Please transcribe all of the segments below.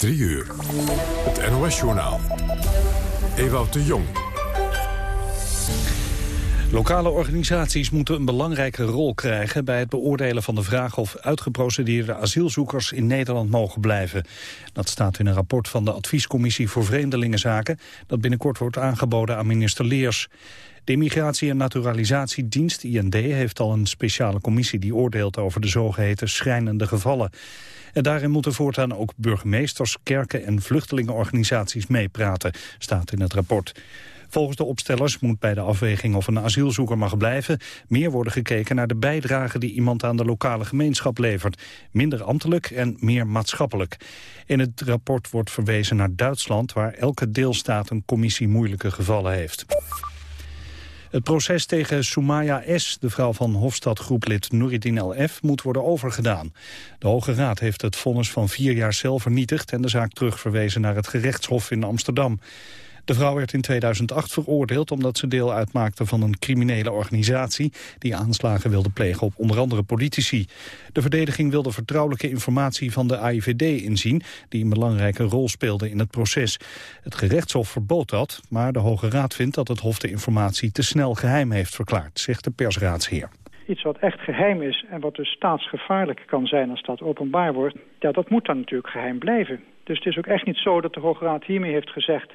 3 uur. Het NOS-journaal. Ewout de Jong. Lokale organisaties moeten een belangrijke rol krijgen bij het beoordelen van de vraag of uitgeprocedeerde asielzoekers in Nederland mogen blijven. Dat staat in een rapport van de Adviescommissie voor Vreemdelingenzaken dat binnenkort wordt aangeboden aan minister Leers. De Immigratie- en Naturalisatiedienst, IND, heeft al een speciale commissie die oordeelt over de zogeheten schrijnende gevallen. En daarin moeten voortaan ook burgemeesters, kerken en vluchtelingenorganisaties meepraten, staat in het rapport. Volgens de opstellers moet bij de afweging of een asielzoeker mag blijven... meer worden gekeken naar de bijdrage die iemand aan de lokale gemeenschap levert. Minder ambtelijk en meer maatschappelijk. In het rapport wordt verwezen naar Duitsland... waar elke deelstaat een commissie moeilijke gevallen heeft. Het proces tegen Soumaya S., de vrouw van Hofstadgroeplid Nouridin F., moet worden overgedaan. De Hoge Raad heeft het vonnis van vier jaar cel vernietigd... en de zaak terugverwezen naar het gerechtshof in Amsterdam. De vrouw werd in 2008 veroordeeld omdat ze deel uitmaakte van een criminele organisatie die aanslagen wilde plegen op onder andere politici. De verdediging wilde vertrouwelijke informatie van de AIVD inzien die een belangrijke rol speelde in het proces. Het gerechtshof verbood dat, maar de Hoge Raad vindt dat het hof de informatie te snel geheim heeft verklaard, zegt de persraadsheer iets wat echt geheim is en wat dus staatsgevaarlijk kan zijn als dat openbaar wordt, ja, dat moet dan natuurlijk geheim blijven. Dus het is ook echt niet zo dat de Hoge Raad hiermee heeft gezegd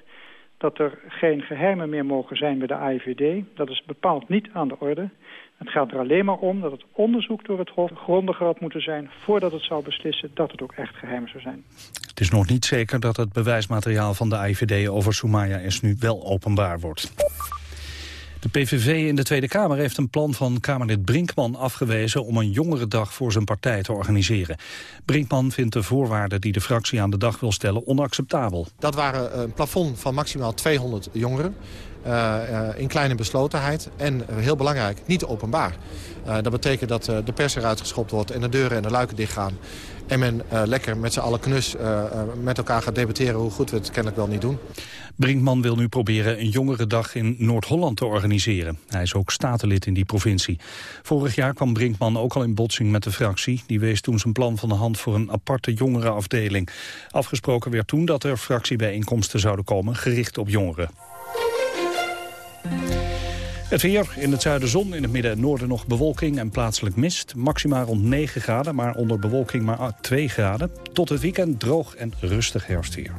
dat er geen geheimen meer mogen zijn bij de AIVD. Dat is bepaald niet aan de orde. Het gaat er alleen maar om dat het onderzoek door het Hof grondiger had moeten zijn... voordat het zou beslissen dat het ook echt geheim zou zijn. Het is nog niet zeker dat het bewijsmateriaal van de AIVD over Soumaya S nu wel openbaar wordt. De PVV in de Tweede Kamer heeft een plan van Kamerlid Brinkman afgewezen om een jongerendag voor zijn partij te organiseren. Brinkman vindt de voorwaarden die de fractie aan de dag wil stellen onacceptabel. Dat waren een plafond van maximaal 200 jongeren. Uh, in kleine beslotenheid en heel belangrijk, niet openbaar. Dat betekent dat de pers eruit geschopt wordt en de deuren en de luiken dichtgaan. En men lekker met z'n allen knus met elkaar gaat debatteren hoe goed we het kennelijk wel niet doen. Brinkman wil nu proberen een jongerendag in Noord-Holland te organiseren. Hij is ook statenlid in die provincie. Vorig jaar kwam Brinkman ook al in botsing met de fractie. Die wees toen zijn plan van de hand voor een aparte jongerenafdeling. Afgesproken werd toen dat er fractiebijeenkomsten zouden komen gericht op jongeren. Het weer, in het zuiden zon, in het midden en noorden nog bewolking en plaatselijk mist. Maxima rond 9 graden, maar onder bewolking maar 2 graden. Tot het weekend droog en rustig herfstweer.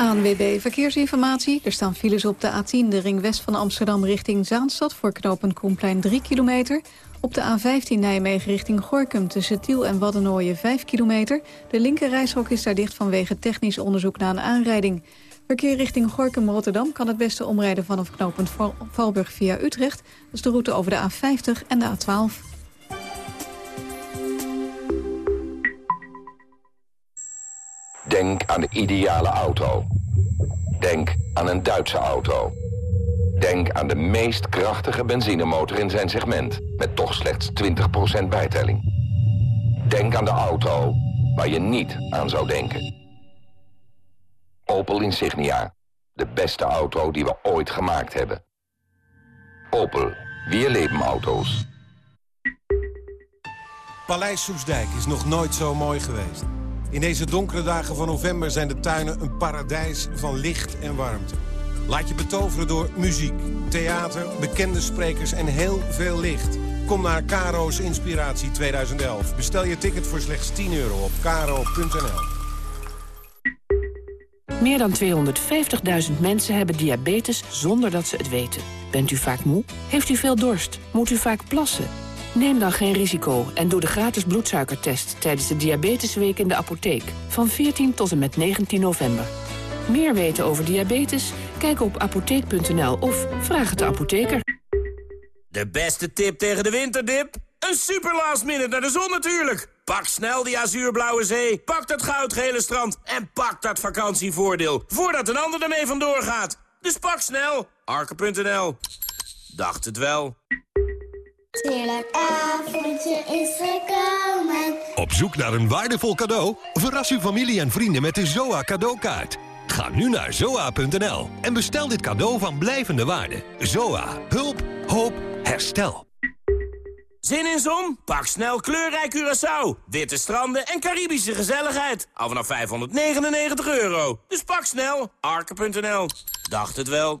ANWB Verkeersinformatie. Er staan files op de A10, de ring west van Amsterdam richting Zaanstad... voor knooppunt Koenplein 3 kilometer. Op de A15 Nijmegen richting Gorkum tussen Tiel en Waddenooien 5 kilometer. De linkerrijshok is daar dicht vanwege technisch onderzoek na een aanrijding. Verkeer richting Gorkum-Rotterdam kan het beste omrijden vanaf knooppunt Valburg via Utrecht. Dat is de route over de A50 en de A12. Denk aan de ideale auto. Denk aan een Duitse auto. Denk aan de meest krachtige benzinemotor in zijn segment... met toch slechts 20% bijtelling. Denk aan de auto waar je niet aan zou denken. Opel Insignia. De beste auto die we ooit gemaakt hebben. Opel. Weer leven auto's. Paleis Soesdijk is nog nooit zo mooi geweest. In deze donkere dagen van november zijn de tuinen een paradijs van licht en warmte. Laat je betoveren door muziek, theater, bekende sprekers en heel veel licht. Kom naar Caro's Inspiratie 2011. Bestel je ticket voor slechts 10 euro op caro.nl. Meer dan 250.000 mensen hebben diabetes zonder dat ze het weten. Bent u vaak moe? Heeft u veel dorst? Moet u vaak plassen? Neem dan geen risico en doe de gratis bloedsuikertest... tijdens de Diabetesweek in de apotheek van 14 tot en met 19 november. Meer weten over diabetes? Kijk op apotheek.nl of vraag het de apotheker. De beste tip tegen de winterdip? Een super last minute naar de zon natuurlijk! Pak snel die azuurblauwe zee, pak dat goudgele strand... en pak dat vakantievoordeel, voordat een ander ermee vandoor gaat. Dus pak snel, arke.nl. Dacht het wel. Heerlijk avondje is gekomen. Op zoek naar een waardevol cadeau? Verras uw familie en vrienden met de ZOA cadeaukaart. Ga nu naar zoa.nl en bestel dit cadeau van blijvende waarde. ZOA. Hulp. Hoop. Herstel. Zin in zon? Pak snel kleurrijk Curaçao. Witte stranden en Caribische gezelligheid. Al vanaf 599 euro. Dus pak snel. Arke.nl. Dacht het wel.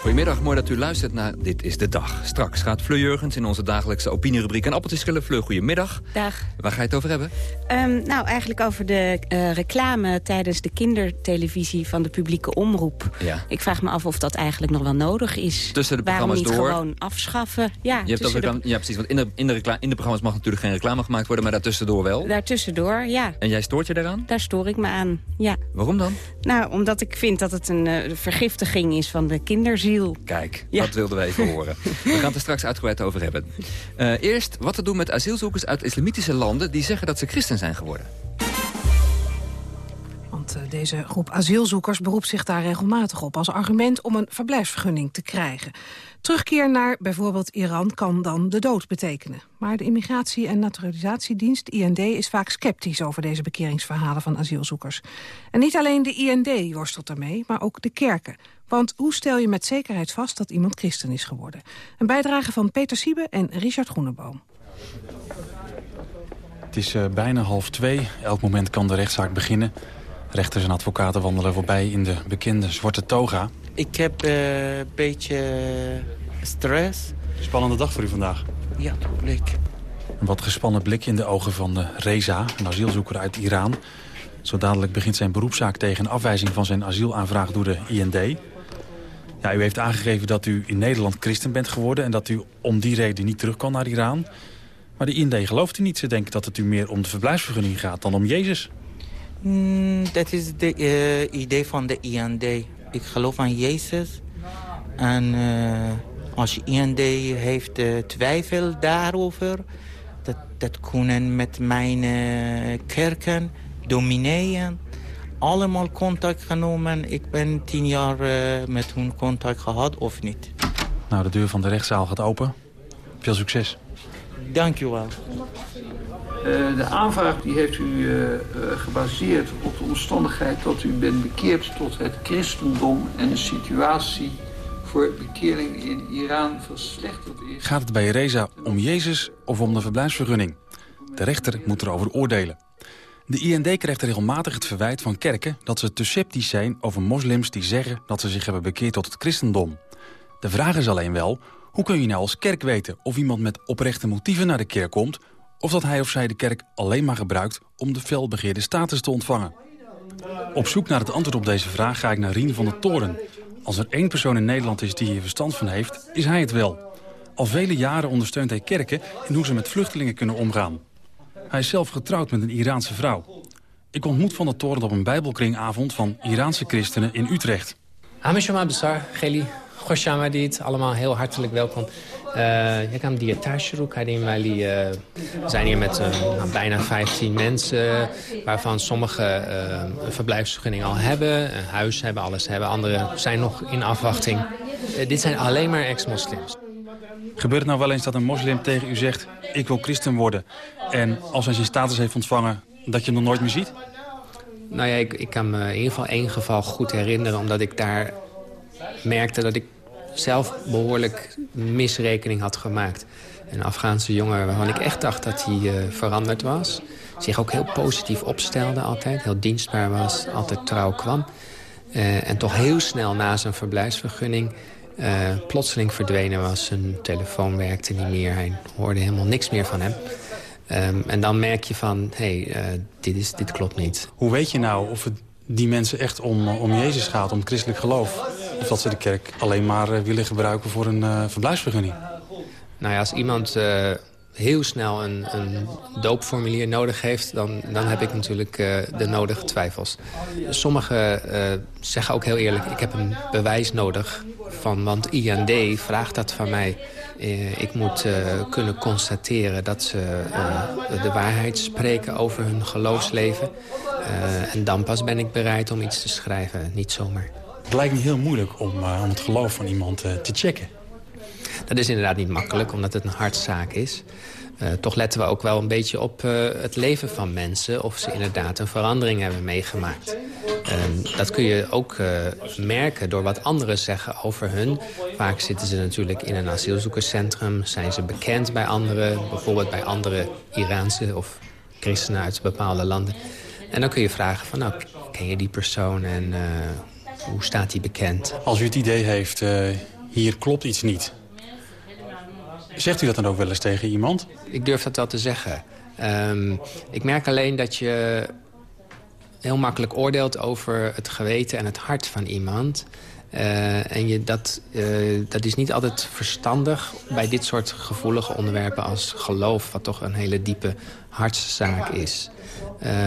Goedemiddag, mooi dat u luistert naar Dit is de Dag. Straks gaat Fleur Jurgens in onze dagelijkse opinierubriek een appeltje schillen. Fleur, goedemiddag. Dag. Waar ga je het over hebben? Um, nou, eigenlijk over de uh, reclame tijdens de kindertelevisie van de publieke omroep. Ja. Ik vraag me af of dat eigenlijk nog wel nodig is. Tussen de Waarom programma's niet door. gewoon afschaffen? Ja, Je hebt ook reclame, ja, precies. Want in de, in, de reclame, in de programma's mag natuurlijk geen reclame gemaakt worden, maar daartussendoor wel. Daartussendoor, ja. En jij stoort je daaraan? Daar stoor ik me aan, ja. Waarom dan? Nou, omdat ik vind dat het een uh, vergiftiging is van de kinderziel. Kijk, Ja. dat wilden we even horen. We gaan het er straks uitgebreid over hebben. Uh, eerst wat te doen met asielzoekers uit islamitische landen... die zeggen dat ze christen zijn geworden. Want uh, deze groep asielzoekers beroept zich daar regelmatig op... als argument om een verblijfsvergunning te krijgen. Terugkeer naar bijvoorbeeld Iran kan dan de dood betekenen. Maar de Immigratie- en Naturalisatiedienst, IND, is vaak sceptisch over deze bekeringsverhalen van asielzoekers. En niet alleen de IND worstelt ermee, maar ook de kerken. Want hoe stel je met zekerheid vast dat iemand christen is geworden? Een bijdrage van Peter Siebe en Richard Groeneboom. Het is uh, bijna half twee. Elk moment kan de rechtszaak beginnen. Rechters en advocaten wandelen voorbij in de bekende zwarte toga. Ik heb uh, een beetje stress. Spannende dag voor u vandaag. Ja, blik. Een wat gespannen blik in de ogen van uh, Reza, een asielzoeker uit Iran. Zo dadelijk begint zijn beroepszaak tegen een afwijzing van zijn asielaanvraag door de IND. Ja, u heeft aangegeven dat u in Nederland christen bent geworden... en dat u om die reden niet terug kan naar Iran. Maar de IND gelooft u niet. Ze denken dat het u meer om de verblijfsvergunning gaat dan om Jezus. Mm, dat is het uh, idee van de IND. Ik geloof aan Jezus. En uh, als je IND heeft uh, twijfel daarover... dat, dat kunnen met mijn kerken, domineeën allemaal contact genomen. Ik ben tien jaar uh, met hun contact gehad, of niet. Nou, de deur van de rechtszaal gaat open. Veel succes. Dank u wel. Uh, de aanvraag die heeft u uh, gebaseerd op de omstandigheid dat u bent bekeerd tot het christendom... en de situatie voor bekering in Iran verslechterd is. Gaat het bij Reza om Jezus of om de verblijfsvergunning? De rechter moet erover oordelen. De IND krijgt regelmatig het verwijt van kerken dat ze te sceptisch zijn over moslims die zeggen dat ze zich hebben bekeerd tot het christendom. De vraag is alleen wel, hoe kun je nou als kerk weten of iemand met oprechte motieven naar de kerk komt, of dat hij of zij de kerk alleen maar gebruikt om de felbegeerde status te ontvangen? Op zoek naar het antwoord op deze vraag ga ik naar Rien van der Toren. Als er één persoon in Nederland is die hier verstand van heeft, is hij het wel. Al vele jaren ondersteunt hij kerken in hoe ze met vluchtelingen kunnen omgaan. Hij is zelf getrouwd met een Iraanse vrouw. Ik ontmoet Van der Toren op een bijbelkringavond van Iraanse christenen in Utrecht. Amishama Besar, Geli, Hosham allemaal heel hartelijk welkom. Eh, ik aan die Tashruk Wali. we zijn hier met eh, nou, bijna 15 mensen... waarvan sommige eh, een verblijfsvergunning al hebben, een huis hebben, alles hebben. Anderen zijn nog in afwachting. dit zijn alleen maar ex-moslims. Gebeurt het nou wel eens dat een moslim tegen u zegt... ik wil christen worden en als hij zijn status heeft ontvangen... dat je hem nog nooit meer ziet? Nou ja, ik, ik kan me in ieder geval één geval goed herinneren... omdat ik daar merkte dat ik zelf behoorlijk misrekening had gemaakt. Een Afghaanse jongen waarvan ik echt dacht dat hij uh, veranderd was. Zich ook heel positief opstelde altijd. Heel dienstbaar was, altijd trouw kwam. Uh, en toch heel snel na zijn verblijfsvergunning... Uh, plotseling verdwenen was. Zijn telefoon werkte niet meer. Hij hoorde helemaal niks meer van hem. Um, en dan merk je van, hé, hey, dit, is, dit klopt niet. Hoe weet je nou of het die mensen echt om, om Jezus gaat, om christelijk geloof? Of dat ze de kerk alleen maar uh, willen gebruiken voor een uh, verblijfsvergunning? Nou ja, als iemand heel snel een, een doopformulier nodig heeft... dan, dan heb ik natuurlijk de nodige twijfels. Sommigen zeggen ook heel eerlijk, ik heb een bewijs nodig... Van, want IND vraagt dat van mij. Ik moet kunnen constateren dat ze de waarheid spreken over hun geloofsleven. en dan pas ben ik bereid om iets te schrijven, niet zomaar. Het lijkt me heel moeilijk om, om het geloof van iemand te checken. Dat is inderdaad niet makkelijk, omdat het een hartzaak is. Uh, toch letten we ook wel een beetje op het leven van mensen... of ze inderdaad een verandering hebben meegemaakt. Uh, dat kun je ook eh, merken door wat anderen zeggen over hun. Vaak zitten ze natuurlijk in een asielzoekerscentrum. Zijn ze bekend bij anderen, bijvoorbeeld bij andere Iraanse of christenen uit bepaalde landen. En dan kun je vragen van, nou, ken je die persoon en hoe staat die bekend? Als u het idee heeft, hier klopt iets niet Zegt u dat dan ook wel eens tegen iemand? Ik durf dat wel te zeggen. Um, ik merk alleen dat je heel makkelijk oordeelt over het geweten en het hart van iemand. Uh, en je, dat, uh, dat is niet altijd verstandig bij dit soort gevoelige onderwerpen als geloof... wat toch een hele diepe hartszaak is.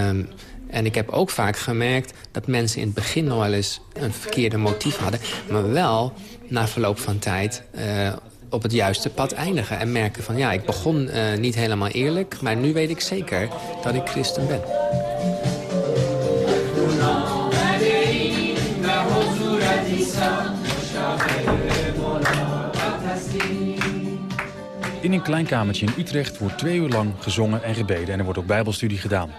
Um, en ik heb ook vaak gemerkt dat mensen in het begin nog wel eens een verkeerde motief hadden... maar wel na verloop van tijd uh, op het juiste pad eindigen. En merken van ja, ik begon uh, niet helemaal eerlijk... maar nu weet ik zeker dat ik christen ben. In een klein kamertje in Utrecht wordt twee uur lang gezongen en gebeden... en er wordt ook bijbelstudie gedaan.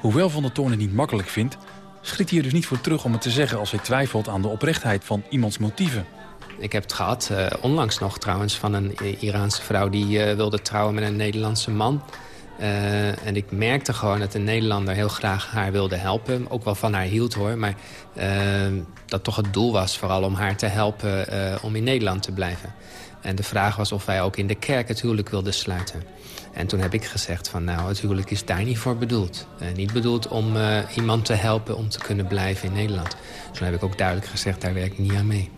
Hoewel Van der Toorn het niet makkelijk vindt... schrikt hij er dus niet voor terug om het te zeggen... als hij twijfelt aan de oprechtheid van iemands motieven. Ik heb het gehad, uh, onlangs nog trouwens, van een Iraanse vrouw... die uh, wilde trouwen met een Nederlandse man. Uh, en ik merkte gewoon dat een Nederlander heel graag haar wilde helpen. Ook wel van haar hield hoor, maar dat toch het doel was... vooral om haar te helpen om in Nederland te blijven. En de vraag was of wij ook in de kerk het huwelijk wilden sluiten. En toen heb ik gezegd van nou, het huwelijk is daar niet voor bedoeld. niet bedoeld om iemand te helpen om te kunnen blijven in Nederland. Toen heb ik ook duidelijk gezegd, daar werk ik niet aan mee.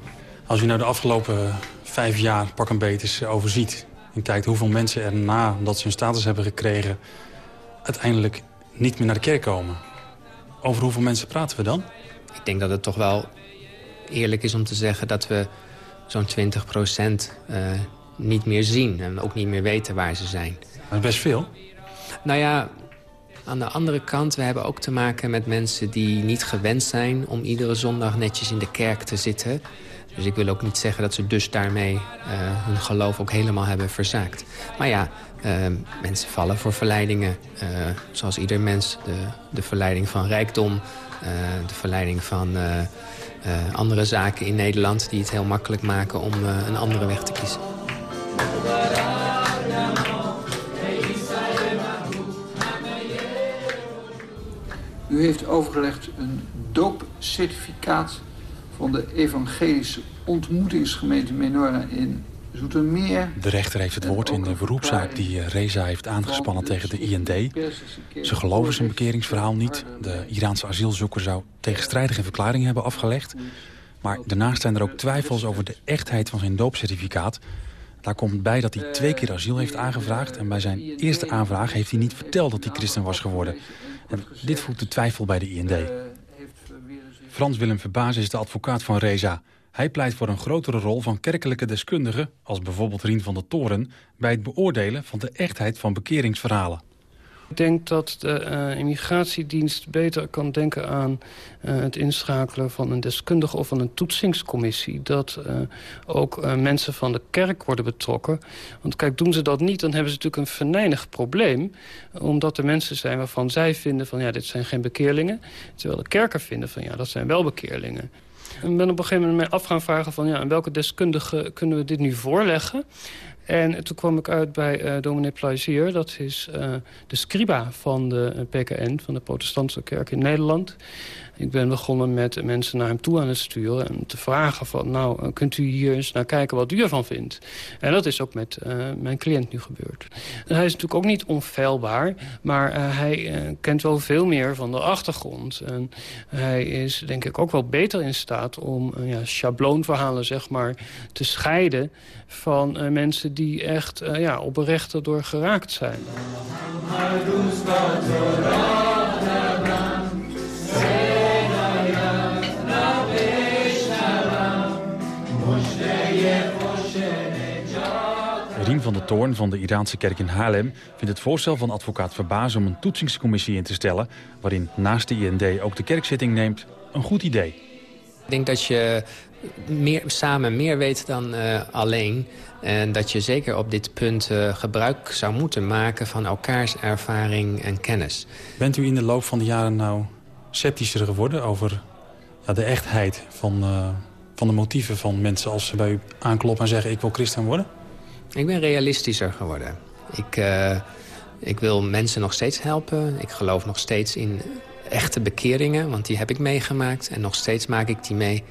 Als u nou de afgelopen vijf jaar pak een beet overziet... en kijkt hoeveel mensen er nadat ze hun status hebben gekregen... uiteindelijk niet meer naar de kerk komen. Over hoeveel mensen praten we dan? Ik denk dat het toch wel eerlijk is om te zeggen... dat we zo'n 20 procent uh, niet meer zien en ook niet meer weten waar ze zijn. Best veel. Nou ja, aan de andere kant, we hebben ook te maken met mensen die niet gewend zijn... om iedere zondag netjes in de kerk te zitten... Dus ik wil ook niet zeggen dat ze dus daarmee uh, hun geloof ook helemaal hebben verzaakt. Maar ja, uh, mensen vallen voor verleidingen. Uh, zoals ieder mens. De, de verleiding van rijkdom. de verleiding van andere zaken in Nederland... die het heel makkelijk maken om een andere weg te kiezen. U heeft overgelegd een doopcertificaat van de evangelische ontmoetingsgemeente Menorah in Zoetermeer. De rechter heeft het woord in de beroepszaak die eh, Reza heeft aangespannen tegen de IND. Ze geloven zijn bekeringsverhaal niet. De Iraanse asielzoeker zou tegenstrijdige verklaringen hebben afgelegd. Maar daarnaast zijn er ook twijfels over de echtheid van zijn doopcertificaat. Daar komt bij dat hij twee keer asiel heeft aangevraagd... en bij zijn eerste aanvraag heeft hij niet verteld dat hij christen was geworden. En dit voegt de twijfel bij de IND. Frans-Willem Verbaas is de advocaat van Reza. Hij pleit voor een grotere rol van kerkelijke deskundigen... als bijvoorbeeld Rien van der Toren... bij het beoordelen van de echtheid van bekeringsverhalen. Ik denk dat de uh, immigratiedienst beter kan denken aan uh, het inschakelen van een deskundige of van een toetsingscommissie. Dat uh, ook mensen van de kerk worden betrokken. Want kijk, doen ze dat niet, dan hebben ze natuurlijk een venijnig probleem. Omdat er mensen zijn waarvan zij vinden van ja, dit zijn geen bekeerlingen. Terwijl de kerken vinden van ja, dat zijn wel bekeerlingen. En ben op een gegeven moment mij af gaan vragen van ja, aan welke deskundige kunnen we dit nu voorleggen? En toen kwam ik uit bij uh, dominee Plaisier. Dat is uh, de scriba van de PKN, van de protestantse kerk in Nederland. Ik ben begonnen met mensen naar hem toe aan het sturen... en te vragen van, nou, eh, kunt u hier eens naar kijken wat u ervan vindt? En dat is ook met uh, mijn cliënt nu gebeurd. Hij is natuurlijk ook niet onfeilbaar... maar uh, hij kent wel veel meer van de achtergrond. En hij is, denk ik, ook wel beter in staat om ja, schabloonverhalen, zeg maar... te scheiden van mensen die echt ja, oprecht erdoor geraakt zijn. Van der Toorn van de Iraanse kerk in Haarlem vindt het voorstel van advocaat Verbaas om een toetsingscommissie in te stellen... waarin naast de IND ook de kerk zitting neemt, een goed idee. Ik denk dat je meer, samen meer weet dan uh, alleen. En dat je zeker op dit punt uh, gebruik zou moeten maken... van elkaars ervaring en kennis. Bent u in de loop van de jaren nou sceptischer geworden... over ja, de echtheid van, uh, van de motieven van mensen... als ze bij u aankloppen en zeggen ik wil christen worden? Ik ben realistischer geworden. Ik, uh, ik wil mensen nog steeds helpen. Ik geloof nog steeds in echte bekeringen, want die heb ik meegemaakt. En nog steeds maak ik die mee.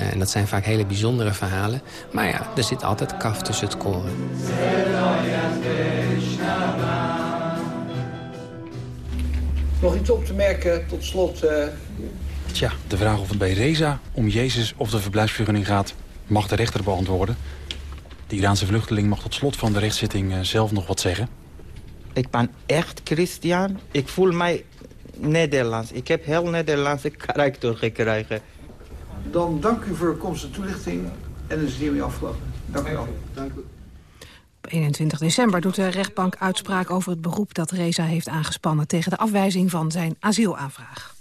Uh, en dat zijn vaak hele bijzondere verhalen. Maar ja, er zit altijd kaf tussen het koren. Nog iets op te merken tot slot... Uh... Tja, de vraag of het bij Reza om Jezus of de verblijfsvergunning gaat... mag de rechter beantwoorden. De Iraanse vluchteling mag tot slot van de rechtszitting uh, zelf nog wat zeggen. Ik ben echt christian. Ik voel mij Nederlands. Ik heb heel Nederlandse karakter gekregen. Dan dank u voor uw komst en toelichting. En dan is het hiermee afgelopen. Dank u wel. Dank u. Op 21 december doet de rechtbank uitspraak over het beroep dat Reza heeft aangespannen tegen de afwijzing van zijn asielaanvraag.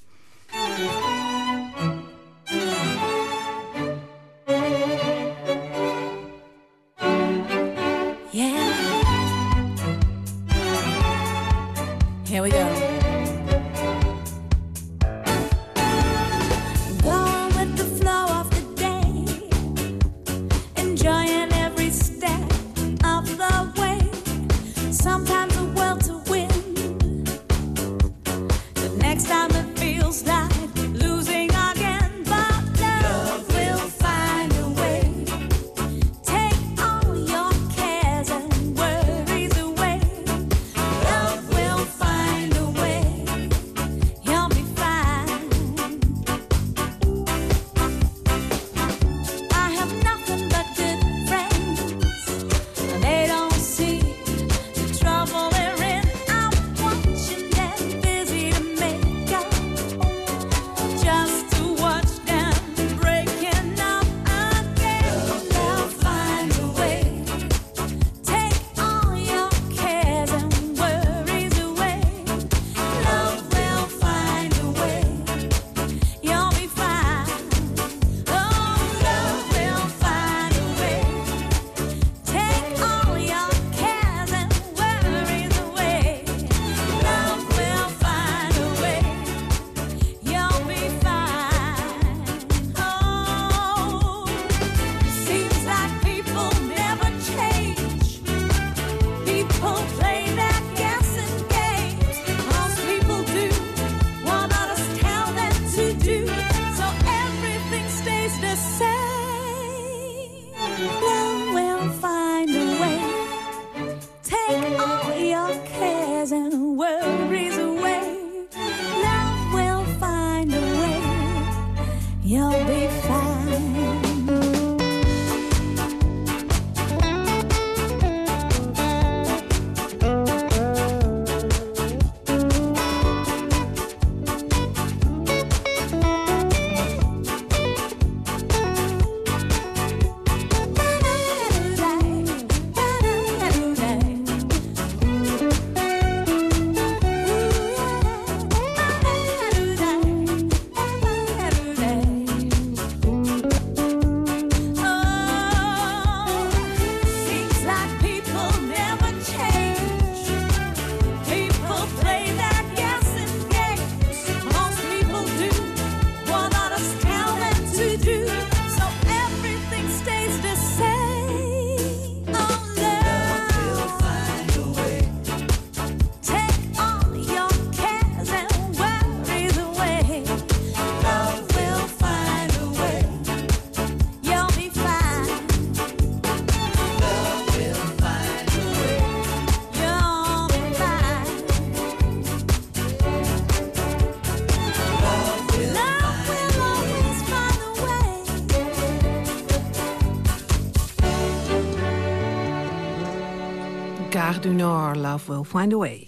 Nord, Love Will Find a Way.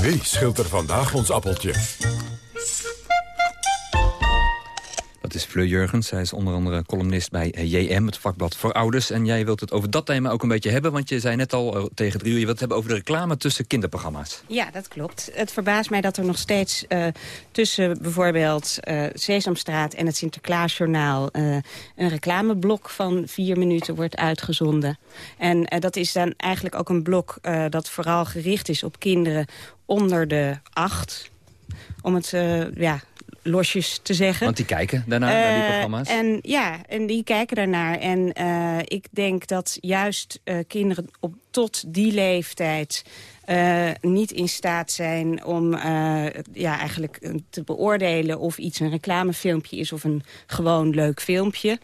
Wie schilt er vandaag ons appeltje? Fleur Jurgens. Zij is onder andere columnist bij eh, JM, het vakblad voor ouders. En jij wilt het over dat thema ook een beetje hebben. Want je zei net al eh, tegen drie uur, je wilt het hebben over de reclame tussen kinderprogramma's. Ja, dat klopt. Het verbaast mij dat er nog steeds uh, tussen bijvoorbeeld uh, Sesamstraat en het Sinterklaasjournaal... Uh, een reclameblok van vier minuten wordt uitgezonden. En dat is dan eigenlijk ook een blok dat vooral gericht is op kinderen onder de acht om het ja, losjes te zeggen. Want die kijken daarna naar die programma's? En, ja, en die kijken daarnaar. En uh, ik denk dat juist uh, kinderen op, tot die leeftijd... Uh, niet in staat zijn om ja, eigenlijk te beoordelen... of iets een reclamefilmpje is of een gewoon leuk filmpje.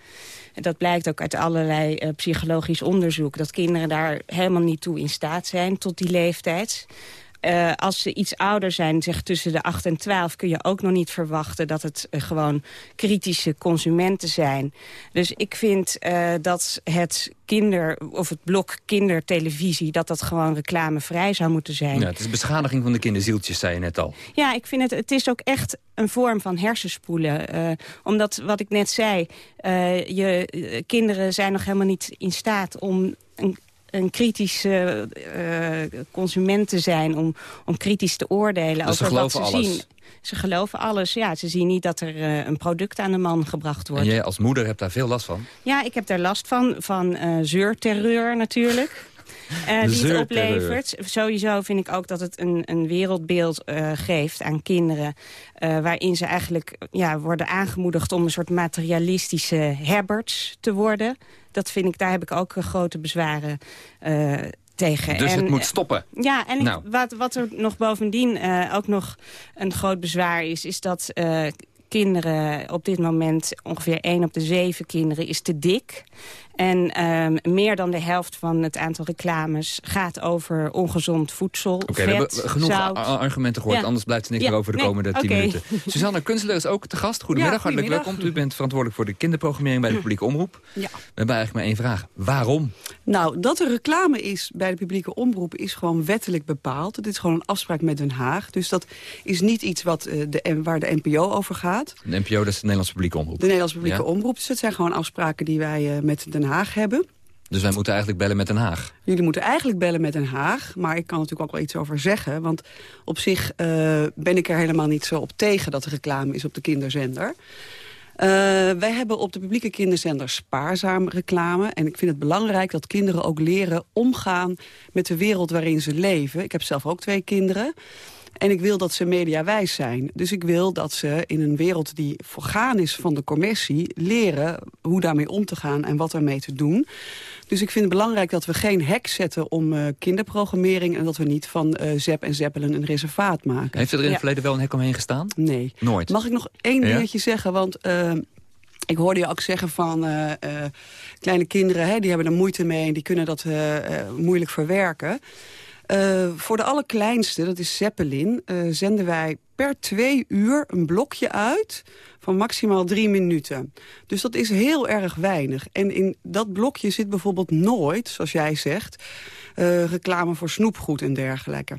Dat blijkt ook uit allerlei uh, psychologisch onderzoek... dat kinderen daar helemaal niet toe in staat zijn tot die leeftijd. Uh, als ze iets ouder zijn, zeg tussen de 8 en 12... kun je ook nog niet verwachten dat het uh, gewoon kritische consumenten zijn. Dus ik vind uh, dat het kinder of het blok kindertelevisie... dat dat gewoon reclamevrij zou moeten zijn. Ja, het is beschadiging van de kinderzieltjes, zei je net al. Ja, ik vind het, het is ook echt een vorm van hersenspoelen. Uh, omdat, wat ik net zei, uh, je, kinderen zijn nog helemaal niet in staat om... Een, een kritische uh, consument te zijn... om, om kritisch te oordelen dus over wat ze alles. zien. Ze geloven alles. Ja, ze zien niet dat er uh, een product aan de man gebracht wordt. En jij als moeder hebt daar veel last van? Ja, ik heb daar last van. Van uh, zeurterreur natuurlijk. Uh, die het oplevert. Sowieso vind ik ook dat het een, een wereldbeeld uh, geeft aan kinderen... Uh, waarin ze eigenlijk ja, worden aangemoedigd om een soort materialistische herberts te worden. Dat vind ik, daar heb ik ook grote bezwaren tegen. Dus en, het moet stoppen? Ja, en nou. ik, wat, wat er nog bovendien ook nog een groot bezwaar is... is dat kinderen op dit moment, ongeveer 1 op de 7 kinderen, is te dik. En um, meer dan de helft van het aantal reclames gaat over ongezond voedsel, Oké, okay, we hebben genoeg zout. argumenten gehoord, Ja. anders blijft er niks Ja, meer over de nee, komende 10 oké. minuten. Susanne Kunstler is ook te gast. Goedemiddag, Ja, hartelijk welkom. U bent verantwoordelijk voor de kinderprogrammering bij de publieke omroep. Ja. We hebben eigenlijk maar één vraag. Waarom? Nou, dat er reclame is bij de publieke omroep is gewoon wettelijk bepaald. Dit is gewoon een afspraak met Den Haag. Dus dat is niet iets wat, eh, de, waar de NPO over gaat. De NPO, dat is de Nederlandse publieke omroep. De Nederlandse publieke Ja? omroep. Dus dat zijn gewoon afspraken die wij eh, met Den Haag hebben. Dus wij moeten eigenlijk bellen met Den Haag. Jullie moeten eigenlijk bellen met Den Haag. Maar ik kan natuurlijk ook wel iets over zeggen. Want op zich eh, ben ik er helemaal niet zo op tegen dat er reclame is op de kinderzender. Eh, wij hebben op de publieke kinderzender spaarzaam reclame. En ik vind het belangrijk dat kinderen ook leren omgaan met de wereld waarin ze leven. Ik heb zelf ook twee kinderen. En ik wil dat ze mediawijs zijn. Dus ik wil dat ze in een wereld die voorgaan is van de commercie... leren hoe daarmee om te gaan en wat ermee te doen. Dus ik vind het belangrijk dat we geen hek zetten om uh, kinderprogrammering... en dat we niet van uh, Zep en Zeppelen een reservaat maken. Heeft er in het Ja. verleden wel een hek omheen gestaan? Nee. Nooit? Mag ik nog één Ja? dingetje zeggen? Want eh, ik hoorde je ook zeggen van eh, eh, kleine kinderen... Hè, die hebben er moeite mee en die kunnen dat eh, eh, moeilijk verwerken. Eh, voor de allerkleinste, dat is Zeppelin, eh, zenden wij per twee uur een blokje uit van maximaal drie minuten. Dus dat is heel erg weinig. En in dat blokje zit bijvoorbeeld nooit, zoals jij zegt... eh, reclame voor snoepgoed en dergelijke.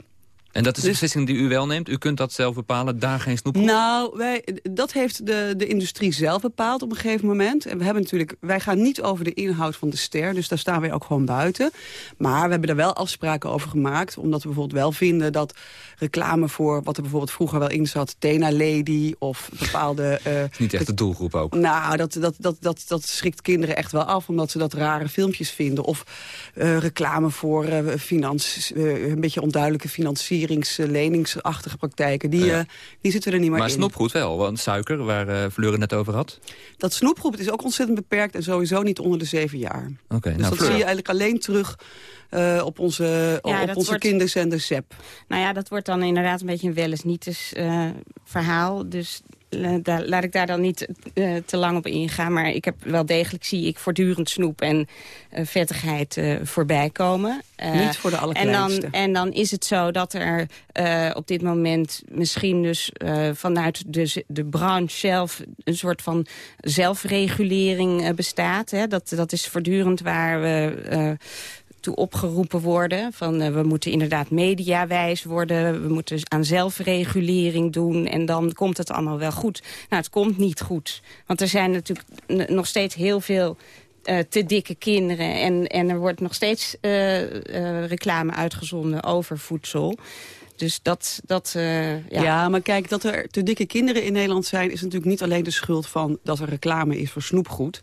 En dat is Dus- een beslissing die u wel neemt? U kunt dat zelf bepalen, daar geen snoep Nou, wij, dat heeft de, de industrie zelf bepaald op een gegeven moment. En we hebben natuurlijk, wij gaan niet over de inhoud van de ster, dus daar staan wij ook gewoon buiten. Maar we hebben er wel afspraken over gemaakt, omdat we bijvoorbeeld wel vinden dat reclame voor, wat er bijvoorbeeld vroeger wel in zat, Tena Lady of bepaalde... eh, is niet echt de doelgroep ook. nou, dat, dat, dat, dat, dat schrikt kinderen echt wel af, omdat ze dat rare filmpjes vinden. Of eh, reclame voor eh, finans, eh, een beetje onduidelijke financierings, eh, leningsachtige praktijken. Die, Ja. eh, die zitten er niet meer Maar in. snoepgoed wel, want suiker, waar eh Fleur het net over had. Dat snoepgroep is ook ontzettend beperkt en sowieso niet onder de zeven jaar. Oké, dus nou, dat Fleur. zie je eigenlijk alleen terug eh, op onze, Ja, op onze wordt- kinderzender ZEP. Nou ja, dat wordt dan inderdaad een beetje een wel eens niet eens eh, verhaal. Dus eh, laat ik daar dan niet te lang op ingaan. Maar ik heb wel degelijk, zie ik voortdurend snoep en vettigheid voorbij komen. Niet voor de en allerkleinste. dan, en dan is het zo dat er op dit moment misschien dus vanuit de, de branche zelf... een soort van zelfregulering bestaat. Hè. Dat, dat is voortdurend waar we... toe opgeroepen worden. Van eh, we moeten inderdaad mediawijs worden. We moeten aan zelfregulering doen. En dan komt het allemaal wel goed. Nou, het komt niet goed. Want er zijn natuurlijk nog steeds heel veel eh, te dikke kinderen. En, en er wordt nog steeds eh, reclame uitgezonden over voedsel. Dus dat... dat ja. Ja. maar kijk, dat er te dikke kinderen in Nederland zijn... is natuurlijk niet alleen de schuld van dat er reclame is voor snoepgoed.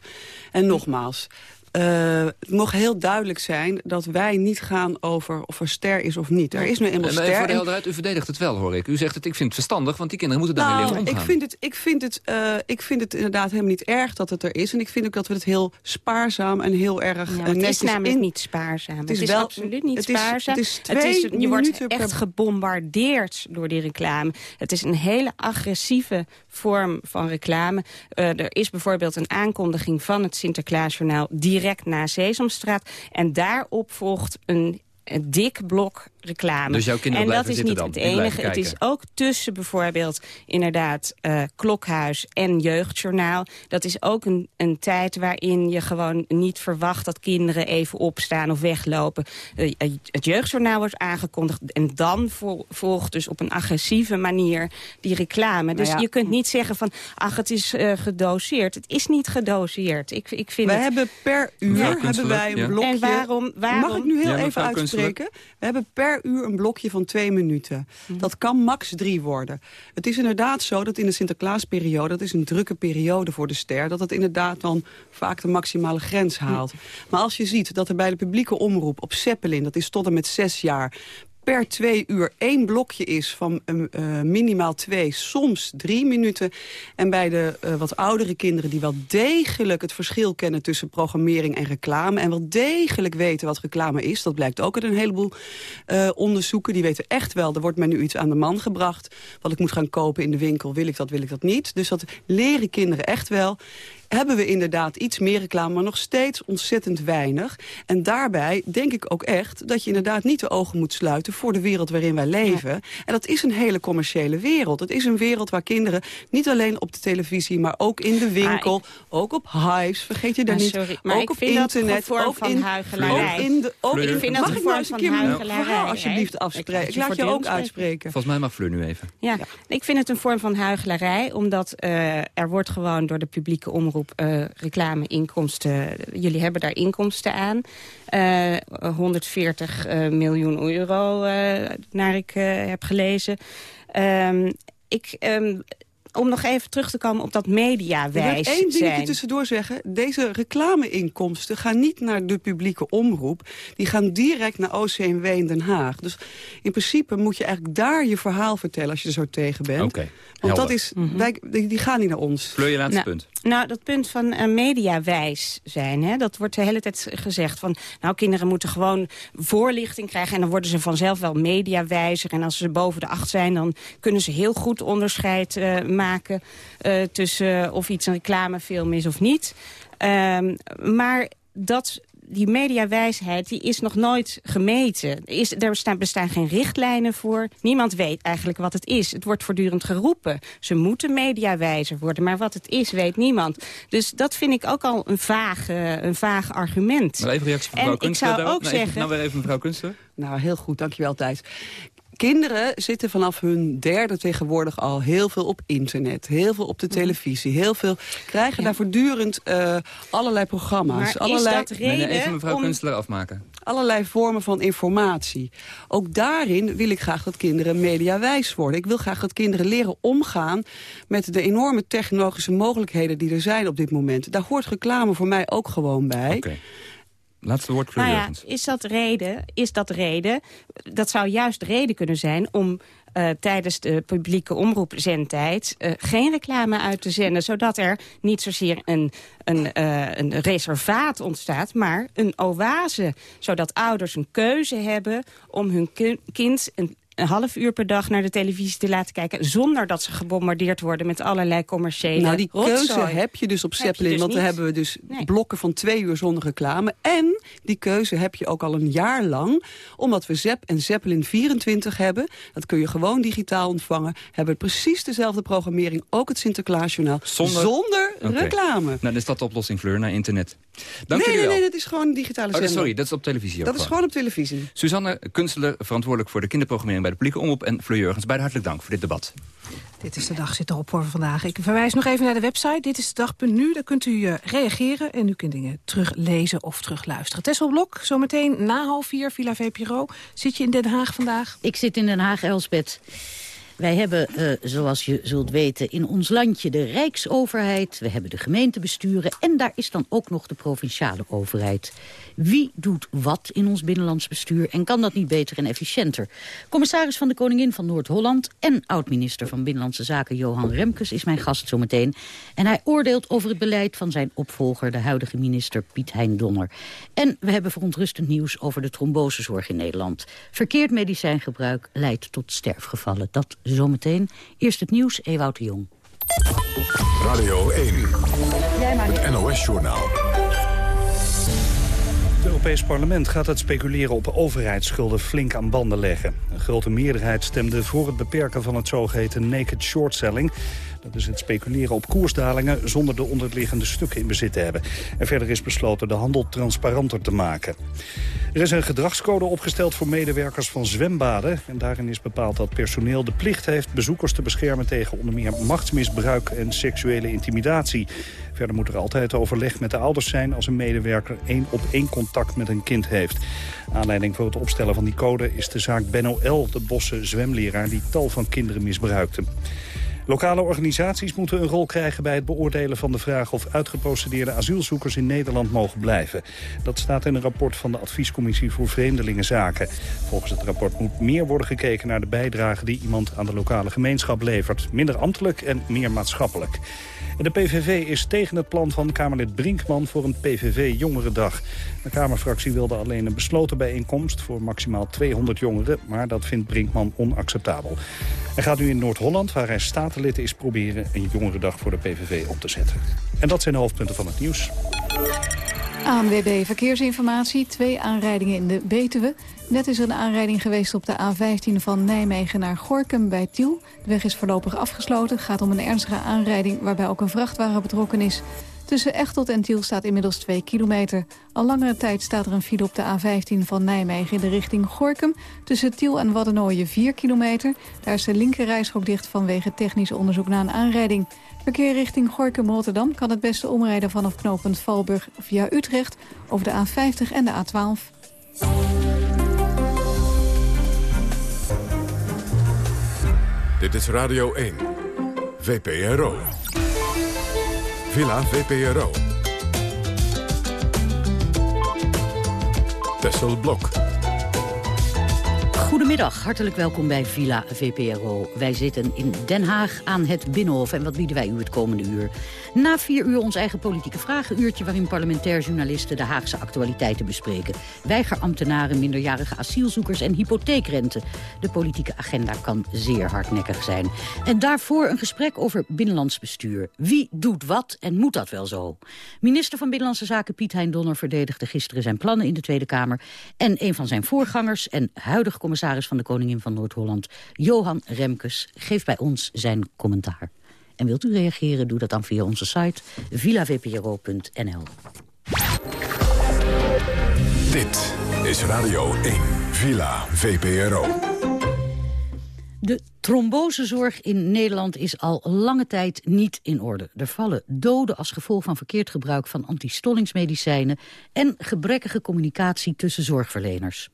En nogmaals, eh, het mag heel duidelijk zijn dat wij niet gaan over of er ster is of niet. Er is nu eenmaal En maar ster. voor de en- helderheid, u verdedigt het wel, hoor ik. U zegt het, ik vind het verstandig, want die kinderen moeten daarmee Nou, leren ik omgaan. vind, het, ik, vind het, eh, ik vind het inderdaad helemaal niet erg dat het er is. En ik vind ook dat we het heel spaarzaam en heel erg Ja, eh, het is netjes namelijk in... niet spaarzaam. Het is is, wel- absoluut niet het is- spaarzaam. het is twee je wordt per- echt gebombardeerd door die reclame. Het is een hele agressieve vorm van reclame. Eh, er is bijvoorbeeld een aankondiging van het Sinterklaasjournaal... direct na Sesamstraat. En daarop volgt een, een dik blok reclame. Dus jouw kinderen en dat is niet dan? het enige. Het is ook tussen bijvoorbeeld inderdaad eh, Klokhuis en Jeugdjournaal. Dat is ook een, een tijd waarin je gewoon niet verwacht dat kinderen even opstaan of weglopen. Eh, eh, het Jeugdjournaal wordt aangekondigd en dan vol- volgt dus op een agressieve manier die reclame. Dus Nou ja. je kunt niet zeggen van, ach het is eh, gedoseerd. Het is niet gedoseerd. Ik, ik vind We het... hebben per uur hebben wij een ja. blokje... En waarom- waarom- Mag ik nu heel Ja, even mevrouw We hebben per uur een blokje van twee minuten. Mhm. Dat kan max drie worden. Het is inderdaad zo dat in de Sinterklaasperiode... dat is een drukke periode voor de ster... dat het inderdaad dan vaak de maximale grens haalt. Maar als je ziet dat er bij de publieke omroep op Zeppelin... dat is tot en met zes jaar per twee uur één blokje is van eh, minimaal twee, soms drie minuten. En bij de eh, wat oudere kinderen die wel degelijk het verschil kennen tussen programmering en reclame... en wel degelijk weten wat reclame is, dat blijkt ook uit een heleboel onderzoeken. Die weten echt wel, er wordt mij nu iets aan de man gebracht... wat ik moet gaan kopen in de winkel, wil ik dat, wil ik dat niet. Dus dat leren kinderen echt wel hebben we inderdaad iets meer reclame, maar nog steeds ontzettend weinig. En daarbij denk ik ook echt dat je inderdaad niet de ogen moet sluiten voor de wereld waarin wij leven. En dat is een hele commerciële wereld. Het is een wereld waar kinderen niet alleen op de televisie, maar ook in de winkel, ook op hives, vergeet je daar Maar niet, sorry, maar ook ik op vind dat internet, een vorm ook van in, huichelarij. ook in de, ook in, Ik mag ik nou vorm eens een van keer mijn verhaal alsjeblieft afspreken? Ik laat je ook uitspreken. Volgens mij mag Fleur nu even. Ja, ik vind het een vorm van huichelarij, omdat eh, er wordt gewoon door de publieke omroep eh, reclameinkomsten, jullie hebben daar inkomsten aan, Eh 140 eh, miljoen euro, eh, naar ik eh, heb gelezen. Ehm, ik, ehm, om nog even terug te komen op dat Ik wil mediawijs één dingetje zijn. tussendoor zeggen. Deze reclameinkomsten gaan niet naar de publieke omroep. Die gaan direct naar OCMW in Den Haag. Dus in principe moet je eigenlijk daar je verhaal vertellen als je er zo tegen bent. Oké, Want dat is, wij, die, die gaan niet naar ons. Fleur, je laatste Nou, punt. Nou, dat punt van eh, mediawijs zijn, hè, dat wordt de hele tijd gezegd. Van, nou, kinderen moeten gewoon voorlichting krijgen... en dan worden ze vanzelf wel mediawijzer. En als ze boven de acht zijn, dan kunnen ze heel goed onderscheid eh, maken... eh, tussen of iets een reclamefilm is of niet. Ehm, maar dat die mediawijsheid die is nog nooit gemeten. Er Is, er bestaan, bestaan geen richtlijnen voor. Niemand weet eigenlijk wat het is. Het wordt voortdurend geroepen. Ze moeten mediawijzer worden, maar wat het is, weet niemand. Dus dat vind ik ook al een vaag, een vaag argument. Maar even reactie van En mevrouw ik Kunstler. zou daarop. ook Nou, even- zeggen- Nou weer even mevrouw Kunstler. Nou, heel goed, dankjewel Thijs. Kinderen zitten vanaf hun derde tegenwoordig al heel veel op internet. Heel veel op de televisie. Heel veel krijgen daar voortdurend eh, allerlei programma's. Maar is allerlei, dat reden even mevrouw om... Kunstler afmaken. allerlei vormen van informatie. Ook daarin wil ik graag dat kinderen mediawijs worden. Ik wil graag dat kinderen leren omgaan met de enorme technologische mogelijkheden die er zijn op dit moment. Daar hoort reclame voor mij ook gewoon bij. Oké. Laatste woord, Fleur Nou ja, is dat reden? Is dat reden? Dat zou juist de reden kunnen zijn om eh, tijdens de publieke omroepzendtijd eh, geen reclame uit te zenden, zodat er niet zozeer een, een, eh, een reservaat ontstaat, maar een oase, zodat ouders een keuze hebben om hun ki- kind een een half uur per dag naar de televisie te laten kijken... zonder dat ze gebombardeerd worden met allerlei commerciële Nou, die keuze heb je dus op je Zeppelin. dus want dan niet. hebben we dus Nee. blokken van twee uur zonder reclame. En die keuze heb je ook al een jaar lang. Omdat we Zep en Zeppelin 24 hebben. Dat kun je gewoon digitaal ontvangen. Hebben we precies dezelfde programmering. Ook het Sinterklaasjournaal. Zonder- Zonder reclame. Nou, is dat de oplossing, Fleur, naar internet. Dank nee, nee, nee, dat is gewoon een digitale Oh, zender. sorry, dat is op televisie ook Dat is gewoon op televisie. Suzanne Kunstler, verantwoordelijk voor de kinderprogrammering bij de publieke omroep... en Fleur Jurgens, beide hartelijk dank voor dit debat. Dit is de dag zit erop voor vandaag. Ik verwijs nog even naar de website. Dit is de dag.nu. Daar kunt u eh, reageren en u kunt dingen teruglezen of terugluisteren. Tessel Blok, zometeen na half vier, Villa VPRO. Zit je in Den Haag vandaag? Ik zit in Den Haag, Elsbeth. Wij hebben, eh, zoals je zult weten, in ons landje de Rijksoverheid. We hebben de gemeentebesturen en daar is dan ook nog de provinciale overheid. Wie doet wat in ons binnenlands bestuur en kan dat niet beter en efficiënter? Commissaris van de Koningin van Noord-Holland en oud-minister van Binnenlandse Zaken Johan Remkes is mijn gast zometeen. En hij oordeelt over het beleid van zijn opvolger, de huidige minister Piet Hein Donner. En we hebben verontrustend nieuws over de trombosezorg in Nederland. Verkeerd medicijngebruik leidt tot sterfgevallen. Dat zometeen. Eerst het nieuws, Ewout de Jong. Radio 1. Het NOS-journaal. Het Europees Parlement gaat het speculeren op overheidsschulden flink aan banden leggen. Een grote meerderheid stemde voor het beperken van het zogeheten naked short selling. Dat is het speculeren op koersdalingen zonder de onderliggende stukken in bezit te hebben. En verder is besloten de handel transparanter te maken. Er is een gedragscode opgesteld voor medewerkers van zwembaden. En daarin is bepaald dat personeel de plicht heeft bezoekers te beschermen tegen onder meer machtsmisbruik en seksuele intimidatie. Verder moet er altijd overleg met de ouders zijn als een medewerker één op één contact met een kind heeft. Aanleiding voor het opstellen van die code is de zaak Benno L., de bosse zwemleraar die tal van kinderen misbruikte. Lokale organisaties moeten een rol krijgen bij het beoordelen van de vraag of uitgeprocedeerde asielzoekers in Nederland mogen blijven. Dat staat in een rapport van de Adviescommissie voor Vreemdelingenzaken. Volgens het rapport moet meer worden gekeken naar de bijdrage die iemand aan de lokale gemeenschap levert. Minder ambtelijk en meer maatschappelijk. De PVV is tegen het plan van Kamerlid Brinkman voor een PVV-jongerendag. De Kamerfractie wilde alleen een besloten bijeenkomst voor maximaal 200 jongeren, maar dat vindt Brinkman onacceptabel. Hij gaat nu in Noord-Holland, waar hij statenlid is, proberen een jongerendag voor de PVV op te zetten. En dat zijn de hoofdpunten van het nieuws. ANWB Verkeersinformatie. Twee aanrijdingen in de Betuwe. Net is er een aanrijding geweest op de A15 van Nijmegen naar Gorkum bij Tiel. De weg is voorlopig afgesloten. Het gaat om een ernstige aanrijding waarbij ook een vrachtwagen betrokken is. Tussen Echtelt en Tiel staat inmiddels 2 kilometer. Al langere tijd staat er een file op de A15 van Nijmegen in de richting Gorkum. Tussen Tiel en Waddenooien 4 kilometer. Daar is de linkerrijstrook dicht vanwege technisch onderzoek na een aanrijding. Verkeer richting Gorkum-Rotterdam kan het beste omrijden vanaf knooppunt Valburg via Utrecht over de A50 en de A12. Dit is Radio 1. VPRO. Villa VPRO. Tessel Blok. Goedemiddag, hartelijk welkom bij Villa VPRO. Wij zitten in Den Haag aan het Binnenhof. En wat bieden wij u het komende uur? Na vier uur ons eigen politieke vragenuurtje... waarin parlementair journalisten de Haagse actualiteiten bespreken. Weigerambtenaren, minderjarige asielzoekers en hypotheekrente. De politieke agenda kan zeer hardnekkig zijn. En daarvoor een gesprek over binnenlands bestuur. Wie doet wat en moet dat wel zo? Minister van Binnenlandse Zaken Piet Hein Donner verdedigde gisteren zijn plannen in de Tweede Kamer. En een van zijn voorgangers en huidig commissaris van de Koningin van Noord-Holland, Johan Remkes, geeft bij ons zijn commentaar. En wilt u reageren, doe dat dan via onze site villavpro.nl. Dit is Radio 1. Villa VPRO. De trombosezorg in Nederland is al lange tijd niet in orde. Er vallen doden als gevolg van verkeerd gebruik van antistollingsmedicijnen... en gebrekkige communicatie tussen zorgverleners.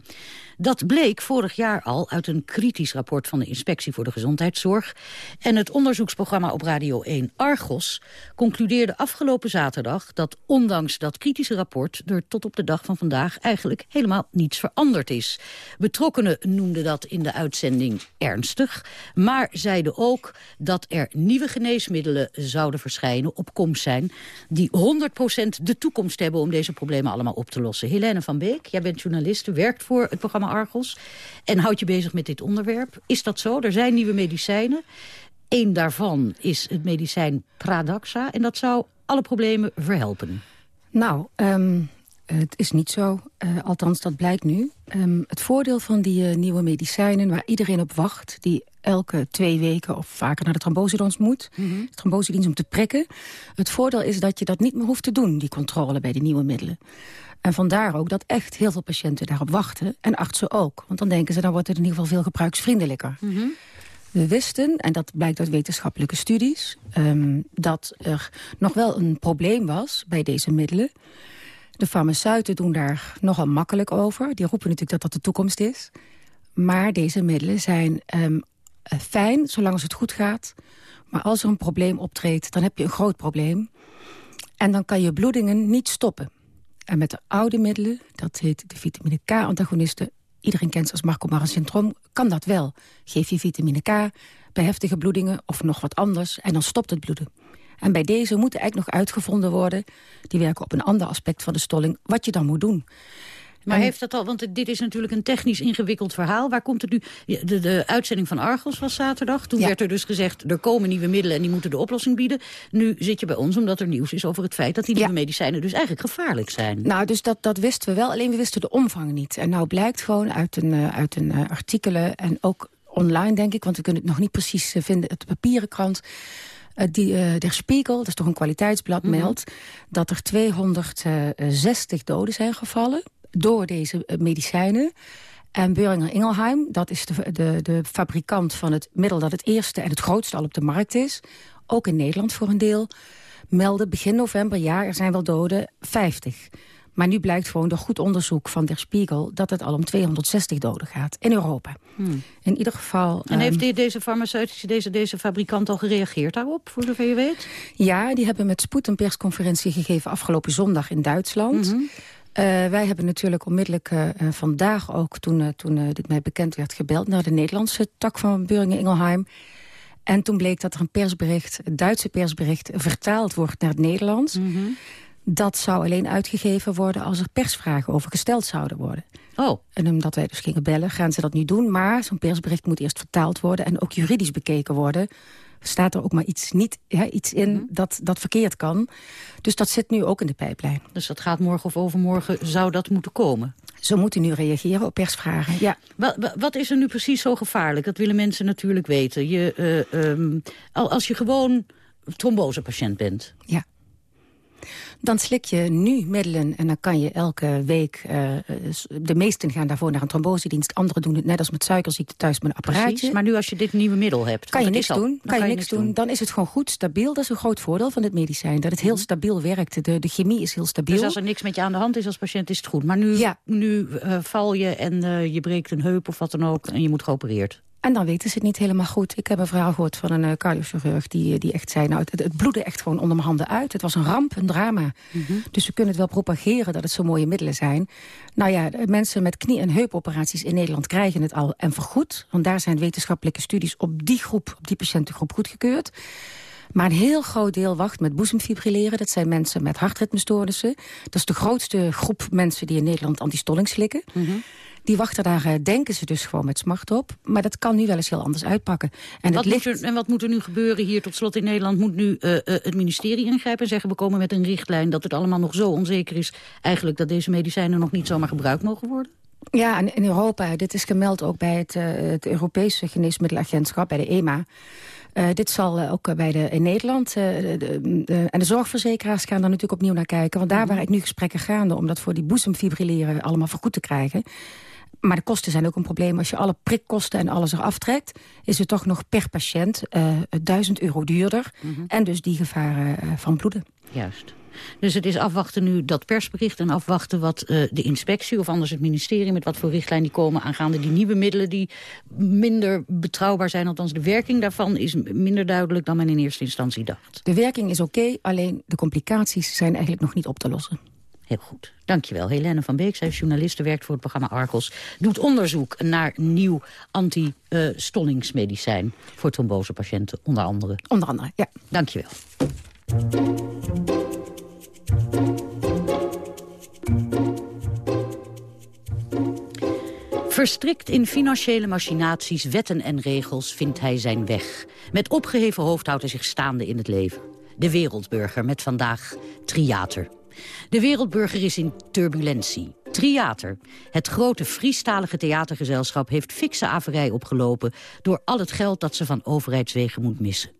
Dat bleek vorig jaar al uit een kritisch rapport van de Inspectie voor de Gezondheidszorg. En het onderzoeksprogramma op Radio 1 Argos concludeerde afgelopen zaterdag dat ondanks dat kritische rapport er tot op de dag van vandaag eigenlijk helemaal niets veranderd is. Betrokkenen noemden dat in de uitzending ernstig, maar zeiden ook dat er nieuwe geneesmiddelen zouden verschijnen, op komst zijn, die 100% de toekomst hebben om deze problemen allemaal op te lossen. Helene van Beek, jij bent journalist, werkt voor het programma Argos. En houd je bezig met dit onderwerp. Is dat zo? Er zijn nieuwe medicijnen. Eén daarvan is het medicijn Pradaxa. En dat zou alle problemen verhelpen. Nou, ehm, het is niet zo. Uh, althans, dat blijkt nu. Um, het voordeel van die uh, nieuwe medicijnen waar iedereen op wacht... die elke twee weken of vaker naar de trombosedienst moet... Mm -hmm. de trombosedienst om te prikken. Het voordeel is dat je dat niet meer hoeft te doen, die controle bij die nieuwe middelen. En vandaar ook dat echt heel veel patiënten daarop wachten. En artsen ook. Want dan denken ze, dan wordt het in ieder geval veel gebruiksvriendelijker. Mm -hmm. We wisten, en dat blijkt uit wetenschappelijke studies... Um, dat er nog wel een probleem was bij deze middelen. De farmaceuten doen daar nogal makkelijk over. Die roepen natuurlijk dat dat de toekomst is. Maar deze middelen zijn um, fijn, zolang als het goed gaat. Maar als er een probleem optreedt, dan heb je een groot probleem. En dan kan je bloedingen niet stoppen. En met de oude middelen, dat heet de vitamine K-antagonisten... iedereen kent ze als Marco syndroom, kan dat wel. Geef je vitamine K bij heftige bloedingen of nog wat anders... en dan stopt het bloeden. En bij deze moeten eigenlijk nog uitgevonden worden... die werken op een ander aspect van de stolling, wat je dan moet doen. Maar en... heeft dat al, want dit is natuurlijk een technisch ingewikkeld verhaal. Waar komt het nu? De, de uitzending van Argos was zaterdag. Toen ja. werd er dus gezegd, er komen nieuwe middelen en die moeten de oplossing bieden. Nu zit je bij ons omdat er nieuws is over het feit dat die nieuwe ja. medicijnen dus eigenlijk gevaarlijk zijn. Nou, dus dat, dat wisten we wel, alleen we wisten de omvang niet. En nou blijkt gewoon uit een, uh, uit een uh, artikelen en ook online denk ik, want we kunnen het nog niet precies uh, vinden, het papieren krant... Uh, die, uh, Der Spiegel, dat is toch een kwaliteitsblad, mm -hmm. meldt... dat er 260 doden zijn gevallen door deze uh, medicijnen. En Boehringer Ingelheim, dat is de, de, de fabrikant van het middel... dat het eerste en het grootste al op de markt is... ook in Nederland voor een deel... meldde begin november, ja, er zijn wel doden, 50. Maar nu blijkt gewoon door goed onderzoek van Der Spiegel... dat het al om 260 doden gaat in Europa. Hmm. In ieder geval... En heeft um, deze farmaceutische, deze, deze fabrikant al gereageerd daarop, voor zover je weet? Ja, die hebben met spoed een persconferentie gegeven... afgelopen zondag in Duitsland... Mm -hmm. Uh, wij hebben natuurlijk onmiddellijk uh, vandaag ook, toen, uh, toen dit mij bekend werd, gebeld... naar de Nederlandse tak van Beuringen Ingelheim. En toen bleek dat er een persbericht, een Duitse persbericht... vertaald wordt naar het Nederlands. Mm -hmm. Dat zou alleen uitgegeven worden als er persvragen over gesteld zouden worden. Oh. En omdat wij dus gingen bellen, gaan ze dat nu doen. Maar zo'n persbericht moet eerst vertaald worden en ook juridisch bekeken worden staat er ook maar iets, niet, ja, iets in mm -hmm. dat, dat verkeerd kan. Dus dat zit nu ook in de pijplijn. Dus dat gaat morgen of overmorgen, zou dat moeten komen? Zo moeten nu reageren op persvragen, ja. Wat, wat is er nu precies zo gevaarlijk? Dat willen mensen natuurlijk weten. Je, uh, um, als je gewoon trombosepatiënt bent. Ja. Dan slik je nu middelen en dan kan je elke week... Uh, de meesten gaan daarvoor naar een trombosedienst. Anderen doen het net als met suikerziekte thuis met een apparaatje. Precies, maar nu als je dit nieuwe middel hebt... Kan je niks doen. Kan, kan je, je niks doen. doen. Dan is het gewoon goed, stabiel. Dat is een groot voordeel van dit medicijn. Dat het heel stabiel werkt. De, de chemie is heel stabiel. Dus als er niks met je aan de hand is als patiënt is het goed. Maar nu, ja. nu uh, val je en uh, je breekt een heup of wat dan ook... en je moet geopereerd. En dan weten ze het niet helemaal goed. Ik heb een verhaal gehoord van een uh, cardiochirurg die, die echt zei... nou, het, het bloedde echt gewoon onder mijn handen uit. Het was een ramp, een drama. Mm -hmm. Dus we kunnen het wel propageren dat het zo mooie middelen zijn. Nou ja, mensen met knie- en heupoperaties in Nederland krijgen het al en vergoed. Want daar zijn wetenschappelijke studies op die groep, op die patiëntengroep goedgekeurd. Maar een heel groot deel wacht met boezemfibrilleren. Dat zijn mensen met hartritmestoornissen. Dat is de grootste groep mensen die in Nederland antistolling slikken. Mm -hmm. Die wachten daar, uh, denken ze dus gewoon met smart op. Maar dat kan nu wel eens heel anders uitpakken. En, wat, ligt... er, en wat moet er nu gebeuren hier tot slot in Nederland? Moet nu uh, uh, het ministerie ingrijpen en zeggen... we komen met een richtlijn dat het allemaal nog zo onzeker is... eigenlijk dat deze medicijnen nog niet zomaar gebruikt mogen worden? Ja, en in Europa, dit is gemeld ook bij het, het Europese Geneesmiddelagentschap, bij de EMA... Uh, dit zal uh, ook bij de, in Nederland, uh, de, de, de, en de zorgverzekeraars gaan daar natuurlijk opnieuw naar kijken. Want daar waar ik nu gesprekken gaande om dat voor die boezemfibrilleren allemaal vergoed te krijgen... Maar de kosten zijn ook een probleem. Als je alle prikkosten en alles eraf trekt... is het toch nog per patiënt uh, 1000 euro duurder. Mm -hmm. En dus die gevaren uh, van bloeden. Juist. Dus het is afwachten nu dat persbericht en afwachten wat uh, de inspectie... of anders het ministerie met wat voor richtlijn die komen aangaande die nieuwe middelen... die minder betrouwbaar zijn, althans de werking daarvan is minder duidelijk dan men in eerste instantie dacht. De werking is oké, okay, alleen de complicaties zijn eigenlijk nog niet op te lossen. Heel goed. Dankjewel. Helene van Beek, zij is journaliste, werkt voor het programma Argos. Doet onderzoek naar nieuw anti-stollingsmedicijn... Voor trombosepatiënten, onder andere. Onder andere, ja. Dankjewel. Verstrikt in financiële machinaties, wetten en regels vindt hij zijn weg. Met opgeheven hoofd houdt hij zich staande in het leven. De wereldburger met vandaag Triater. De wereldburger is in turbulentie. Triater, het grote Friestalige theatergezelschap... heeft fikse averij opgelopen door al het geld dat ze van overheidswegen moet missen.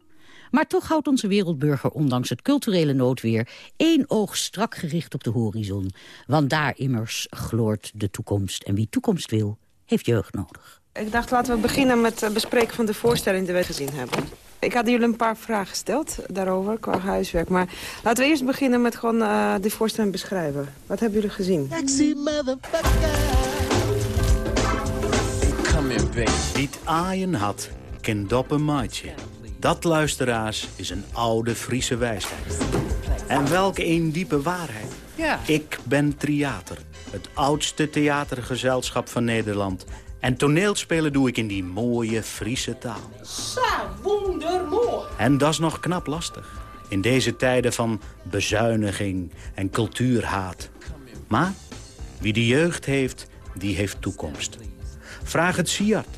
Maar toch houdt onze wereldburger ondanks het culturele noodweer... één oog strak gericht op de horizon. Want daar immers gloort de toekomst. En wie toekomst wil, heeft jeugd nodig. Ik dacht, laten we beginnen met het bespreken van de voorstelling die we gezien hebben. Ik had jullie een paar vragen gesteld daarover, qua huiswerk. Maar laten we eerst beginnen met gewoon uh, die voorstelling beschrijven. Wat hebben jullie gezien? Come in, baby. Niet aaien had, ken doppen maatje. Dat, luisteraars, is een oude Friese wijsheid. En welke een diepe waarheid. Ja. Ik ben Triater, het oudste theatergezelschap van Nederland. En toneelspelen doe ik in die mooie Friese taal. Sa, wondermooi. En dat is nog knap lastig. In deze tijden van bezuiniging en cultuurhaat. Maar wie de jeugd heeft, die heeft toekomst. Vraag het Siart,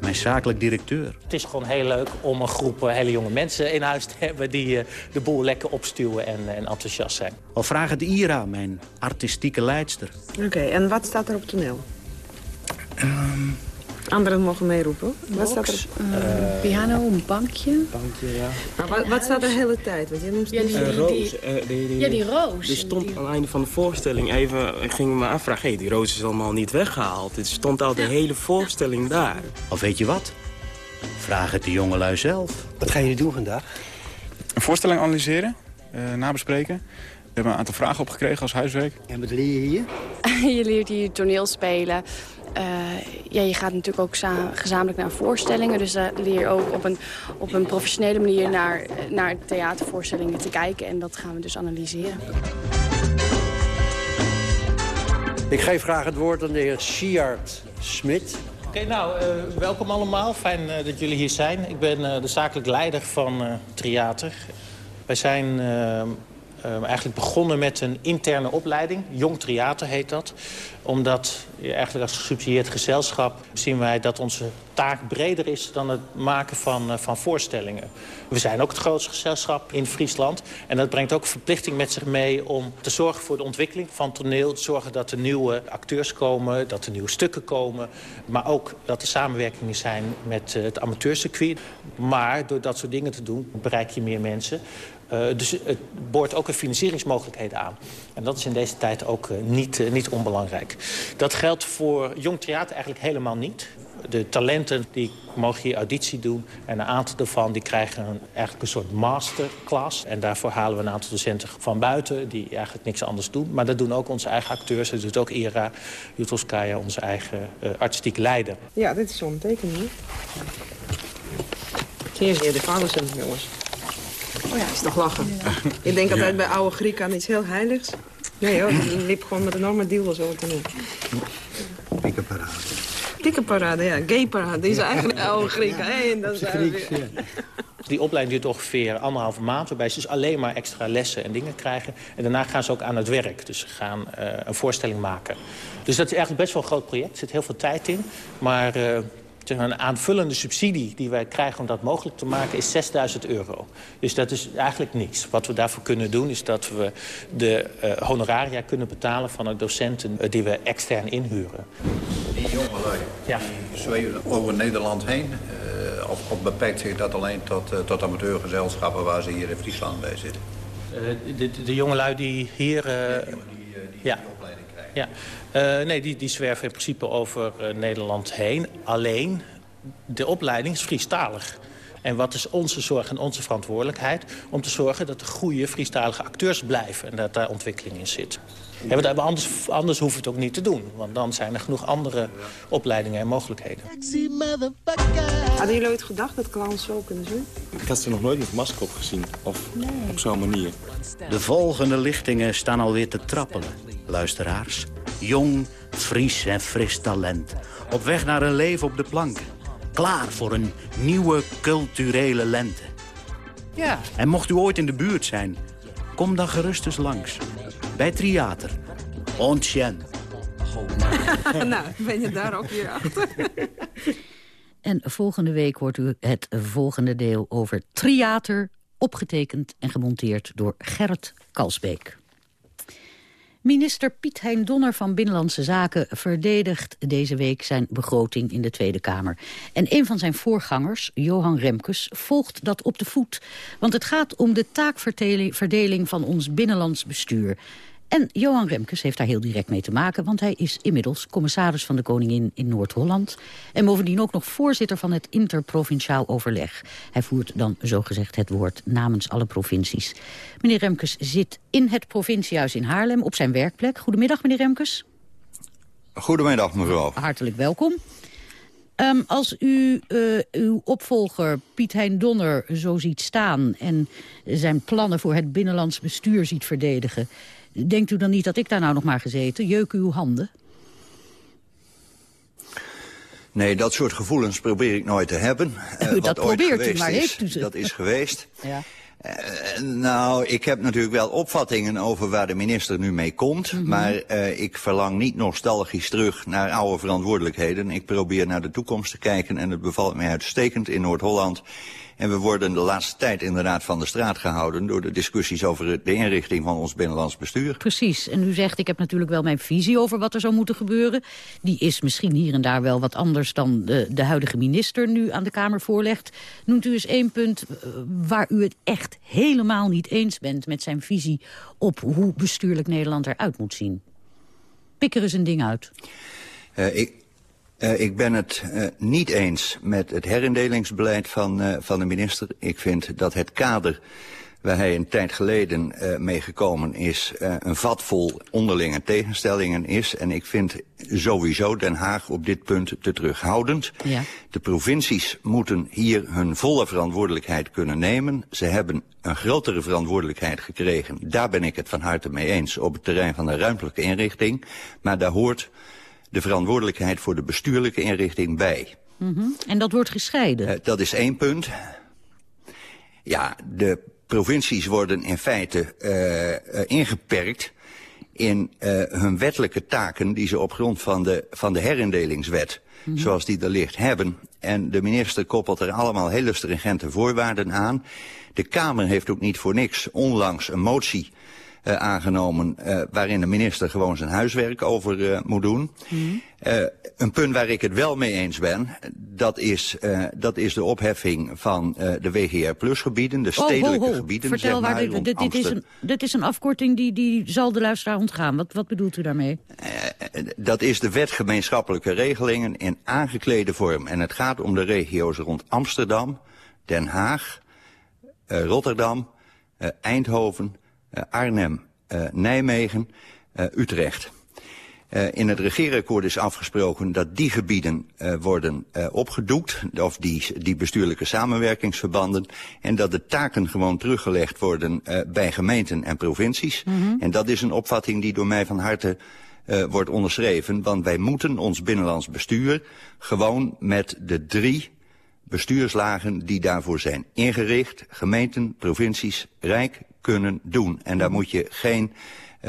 mijn zakelijk directeur. Het is gewoon heel leuk om een groep eh, hele jonge mensen in huis te hebben... die eh, de boel lekker opstuwen en, en enthousiast zijn. Of vraag het Ira, mijn artistieke leidster. Oké, en wat staat er op toneel? Anderen mogen meeroepen. Wat staat er? Eh, piano, een bankje. Bankje, ja. Maar wat, wat staat er de hele tijd? Want jij noemt Ja, die- Eh, die- roos. eh, die, die, Ja, die roos. Die stond aan het einde van de voorstelling even... Ik ging me afvragen, hey, die roos is allemaal niet weggehaald. Het stond al de hele voorstelling daar. Of weet je wat? Vraag het de jongelui zelf. Wat gaan jullie doen vandaag? Een voorstelling analyseren, eh, nabespreken. We hebben een aantal vragen opgekregen als huiswerk. En wat leer je hier? je leert hier toneel spelen. Eh, ja, je gaat natuurlijk ook gezamenlijk naar voorstellingen. Dus daar leer je ook op een, op een professionele manier naar, naar theatervoorstellingen te kijken. En dat gaan we dus analyseren. Ik geef graag het woord aan de heer Siart Smit. Oké, nou, eh, welkom allemaal. Fijn eh, dat jullie hier zijn. Ik ben eh, de zakelijk leider van eh Triater. Wij zijn eh, eh, eigenlijk begonnen met een interne opleiding. Jong Triater heet dat. Omdat eigenlijk als gesubsidieerd gezelschap zien wij dat onze taak breder is dan het maken van, eh, van voorstellingen. We zijn ook het grootste gezelschap in Friesland. En dat brengt ook verplichting met zich mee om te zorgen voor de ontwikkeling van toneel. Te zorgen dat er nieuwe acteurs komen, dat er nieuwe stukken komen. Maar ook dat er samenwerkingen zijn met eh, het amateurcircuit. Maar door dat soort dingen te doen bereik je meer mensen. Uh, dus het boort ook een financieringsmogelijkheden aan. En dat is in deze tijd ook uh, niet, uh, niet onbelangrijk. Dat geldt voor jong theater eigenlijk helemaal niet. De talenten die mogen hier auditie doen. En een aantal daarvan die krijgen een, eigenlijk een soort masterclass. En daarvoor halen we een aantal docenten van buiten... die eigenlijk niks anders doen. Maar dat doen ook onze eigen acteurs. Dat doet ook Ira Jutovskaya, onze eigen artistieke leider. Ja, dit is zo'n tekening. Hier zie je de vaders en jongens. Oh ja, is toch lachen. Ik denk altijd bij oude Grieken aan iets heel heiligs. Nee hoor, die liep gewoon met enorme duwen zo te doen. Pikkenparade. Pikkenparade, ja. Gayparade, die is eigenlijk oude Grieken. Hey, dat Grieks, ja. Die opleiding duurt ongeveer anderhalve maand... waarbij ze dus alleen maar extra lessen en dingen krijgen. En daarna gaan ze ook aan het werk. Dus ze gaan uh, een voorstelling maken. Dus dat is eigenlijk best wel een groot project. Er zit heel veel tijd in. Maar uh, een aanvullende subsidie die wij krijgen om dat mogelijk te maken... is 6000 euro. Dus dat is eigenlijk niks. Wat we daarvoor kunnen doen is dat we de uh, honoraria kunnen betalen... van de docenten die we extern inhuren. Die jongelui, ja. die zweven over Nederland heen. Uh, of, of, beperkt zich dat alleen tot, uh, tot amateurgezelschappen waar ze hier in Friesland bij zitten? Uh, de, de, jongelui die hier... Ja, die, die, die ja. die opleiding krijgen. Ja. nee, die, die zwerven in principe over Nederland heen. Alleen, de opleiding is Friestalig. En wat is onze zorg en onze verantwoordelijkheid? Om te zorgen dat er goede Friestalige acteurs blijven. En dat daar ontwikkeling in zit. Ja, maar anders, anders hoeven we het ook niet te doen. Want dan zijn er genoeg andere opleidingen en mogelijkheden. Hadden jullie ooit gedacht dat clowns zo kunnen zijn? Ik had ze nog nooit met masker op gezien. Of nee. op zo'n manier. De volgende lichtingen staan alweer te trappelen, luisteraars. Jong, Fries en fris talent. Op weg naar een leven op de plank. Klaar voor een nieuwe culturele lente. Ja. En mocht u ooit in de buurt zijn, kom dan gerust eens langs. Bij Triater. Ontjen. nou, ben je daar ook weer achter. En volgende week hoort u het volgende deel over Triater... opgetekend en gemonteerd door Gerrit Kalsbeek. Minister Piet Hein Donner van Binnenlandse Zaken verdedigt deze week zijn begroting in de Tweede Kamer. En een van zijn voorgangers, Johan Remkes, volgt dat op de voet. Want het gaat om de taakverdeling van ons binnenlands bestuur. En Johan Remkes heeft daar heel direct mee te maken... want hij is inmiddels commissaris van de Koningin in Noord-Holland... en bovendien ook nog voorzitter van het interprovinciaal overleg. Hij voert dan zogezegd het woord namens alle provincies. Meneer Remkes zit in het provinciehuis in Haarlem op zijn werkplek. Goedemiddag, meneer Remkes. Goedemiddag, mevrouw. Hartelijk welkom. Um, als u uh, uw opvolger Piet Hein Donner zo ziet staan... en zijn plannen voor het binnenlands bestuur ziet verdedigen... Denkt u dan niet dat ik daar nou nog maar gezeten? Jeuk uw handen? Nee, dat soort gevoelens probeer ik nooit te hebben. Uh, dat probeert u, maar heeft u ze? Dat is geweest. ja. Uh, nou, ik heb natuurlijk wel opvattingen over waar de minister nu mee komt. Mm -hmm. Maar uh, ik verlang niet nostalgisch terug naar oude verantwoordelijkheden. Ik probeer naar de toekomst te kijken en het bevalt mij uitstekend in Noord-Holland. En we worden de laatste tijd inderdaad van de straat gehouden... door de discussies over de inrichting van ons binnenlands bestuur. Precies. En u zegt, ik heb natuurlijk wel mijn visie over wat er zou moeten gebeuren. Die is misschien hier en daar wel wat anders dan de, de huidige minister nu aan de Kamer voorlegt. Noemt u eens één punt waar u het echt helemaal niet eens bent... met zijn visie op hoe bestuurlijk Nederland eruit moet zien. Pik er eens een ding uit. Uh, ik, Uh, ik ben het uh, niet eens met het herindelingsbeleid van, uh, van de minister. Ik vind dat het kader waar hij een tijd geleden mee gekomen is... een vat vol onderlinge tegenstellingen is. En ik vind sowieso Den Haag op dit punt te terughoudend. Ja. De provincies moeten hier hun volle verantwoordelijkheid kunnen nemen. Ze hebben een grotere verantwoordelijkheid gekregen. Daar ben ik het van harte mee eens op het terrein van de ruimtelijke inrichting. Maar daar hoort de verantwoordelijkheid voor de bestuurlijke inrichting bij. Mm -hmm. En dat wordt gescheiden? Uh, dat is één punt. Ja, de provincies worden in feite uh, uh, ingeperkt in hun wettelijke taken... die ze op grond van de, van de herindelingswet, mm -hmm. zoals die er ligt, hebben. En de minister koppelt er allemaal hele stringente voorwaarden aan. De Kamer heeft ook niet voor niks onlangs een motie uh, aangenomen... Uh, waarin de minister gewoon zijn huiswerk over uh, moet doen. Mm. een punt waar ik het wel mee eens ben... dat is, dat is de opheffing van de WGR Plus gebieden, de stedelijke oh, ho, ho. gebieden. Vertel zeg maar, waar, dit, dit, dit, is een, dit is een afkorting die, die zal de luisteraar ontgaan. Wat, wat bedoelt u daarmee? dat is de wet gemeenschappelijke regelingen in aangeklede vorm. En het gaat om de regio's rond Amsterdam, Den Haag, Rotterdam, Eindhoven... Uh, Arnhem, uh, Nijmegen, uh, Utrecht. in het regeerakkoord is afgesproken dat die gebieden worden opgedoekt, of die, die bestuurlijke samenwerkingsverbanden, en dat de taken gewoon teruggelegd worden bij gemeenten en provincies. Mm -hmm. En dat is een opvatting die door mij van harte wordt onderschreven, want wij moeten ons binnenlands bestuur gewoon met de drie bestuurslagen die daarvoor zijn ingericht, gemeenten, provincies, rijk, kunnen doen. En daar moet je geen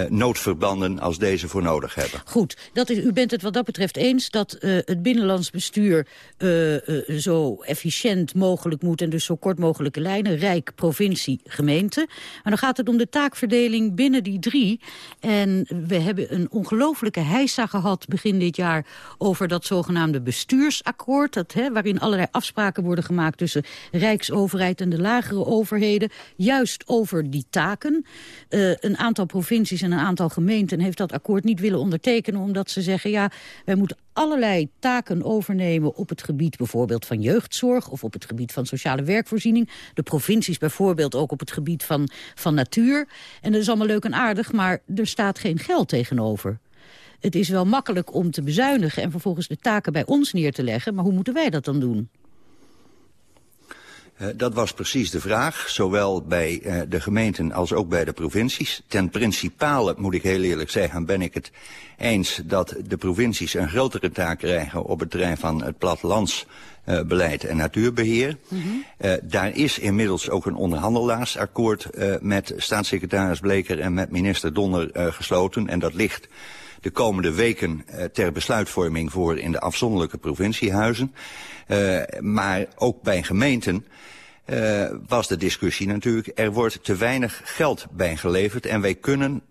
noodverbanden als deze voor nodig hebben. Goed, dat is, u bent het wat dat betreft eens dat uh, het binnenlands bestuur uh, zo efficiënt mogelijk moet en dus zo kort mogelijke lijnen, Rijk, provincie, gemeente. Maar dan gaat het om de taakverdeling binnen die drie. En we hebben een ongelofelijke heisa gehad begin dit jaar over dat zogenaamde bestuursakkoord, dat, hè, waarin allerlei afspraken worden gemaakt tussen Rijksoverheid en de lagere overheden, juist over die taken. een aantal provincies en een aantal gemeenten heeft dat akkoord niet willen ondertekenen... omdat ze zeggen, ja, wij moeten allerlei taken overnemen op het gebied bijvoorbeeld van jeugdzorg... of op het gebied van sociale werkvoorziening. De provincies bijvoorbeeld ook op het gebied van, van natuur. En dat is allemaal leuk en aardig, maar er staat geen geld tegenover. Het is wel makkelijk om te bezuinigen en vervolgens de taken bij ons neer te leggen... maar hoe moeten wij dat dan doen? Uh, dat was precies de vraag, zowel bij uh, de gemeenten als ook bij de provincies. Ten principale, moet ik heel eerlijk zeggen, ben ik het eens dat de provincies een grotere taak krijgen op het terrein van het plattelandsbeleid uh, en natuurbeheer. Mm -hmm. daar is inmiddels ook een onderhandelaarsakkoord met staatssecretaris Bleker en met minister Donner gesloten. En dat ligt de komende weken uh, ter besluitvorming voor in de afzonderlijke provinciehuizen. Uh, maar ook bij gemeenten uh, was de discussie natuurlijk, er wordt te weinig geld bijgeleverd en wij kunnen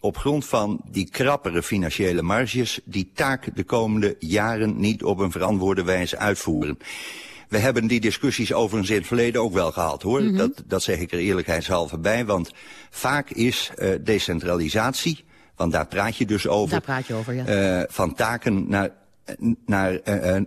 op grond van die krappere financiële marges die taak de komende jaren niet op een verantwoorde wijze uitvoeren. We hebben die discussies overigens in het verleden ook wel gehad, hoor. Mm -hmm. dat, dat zeg ik er eerlijkheidshalve bij, want vaak is uh, decentralisatie, want daar praat je dus over... Daar praat je over, ja. Uh, van taken naar, naar, uh,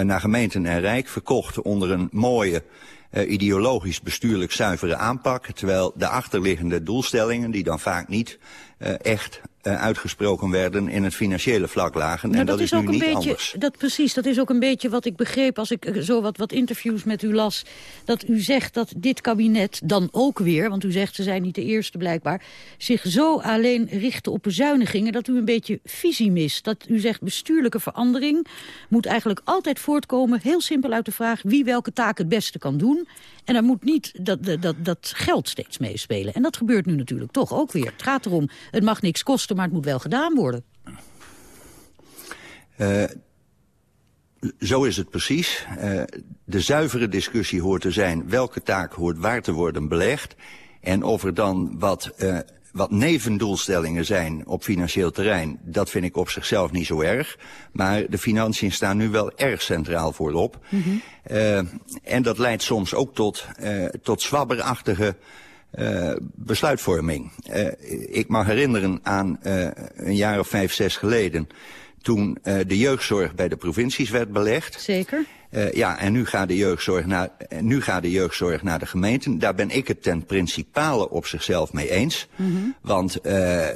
naar gemeenten en rijk verkocht onder een mooie... Uh, ideologisch bestuurlijk zuivere aanpak, terwijl de achterliggende doelstellingen, die dan vaak niet uh, echt uitgesproken werden in het financiële vlak lagen. Nou, en dat, dat is, is ook nu een niet beetje, anders. Dat, precies, dat is ook een beetje wat ik begreep als ik zo wat, wat interviews met u las. Dat u zegt dat dit kabinet dan ook weer, want u zegt ze zijn niet de eerste blijkbaar, zich zo alleen richten op bezuinigingen dat u een beetje visie mist. Dat u zegt bestuurlijke verandering moet eigenlijk altijd voortkomen, heel simpel uit de vraag wie welke taak het beste kan doen. En er moet niet dat, dat, dat, geld steeds meespelen. En dat gebeurt nu natuurlijk toch ook weer. Het gaat erom, het mag niks kosten, maar het moet wel gedaan worden. Uh, zo is het precies. Uh, de zuivere discussie hoort te zijn welke taak hoort waar te worden belegd. En of er dan wat, uh, wat nevendoelstellingen zijn op financieel terrein, dat vind ik op zichzelf niet zo erg. Maar de financiën staan nu wel erg centraal voorop. Uh, en dat leidt soms ook tot, uh, tot zwabberachtige uh, besluitvorming. Ik mag herinneren aan een jaar of vijf, zes geleden... toen de jeugdzorg bij de provincies werd belegd. Zeker. Uh, ja, en nu gaat, de jeugdzorg naar, nu gaat de jeugdzorg naar de gemeenten. Daar ben ik het ten principale op zichzelf mee eens. Mm -hmm. Want uh,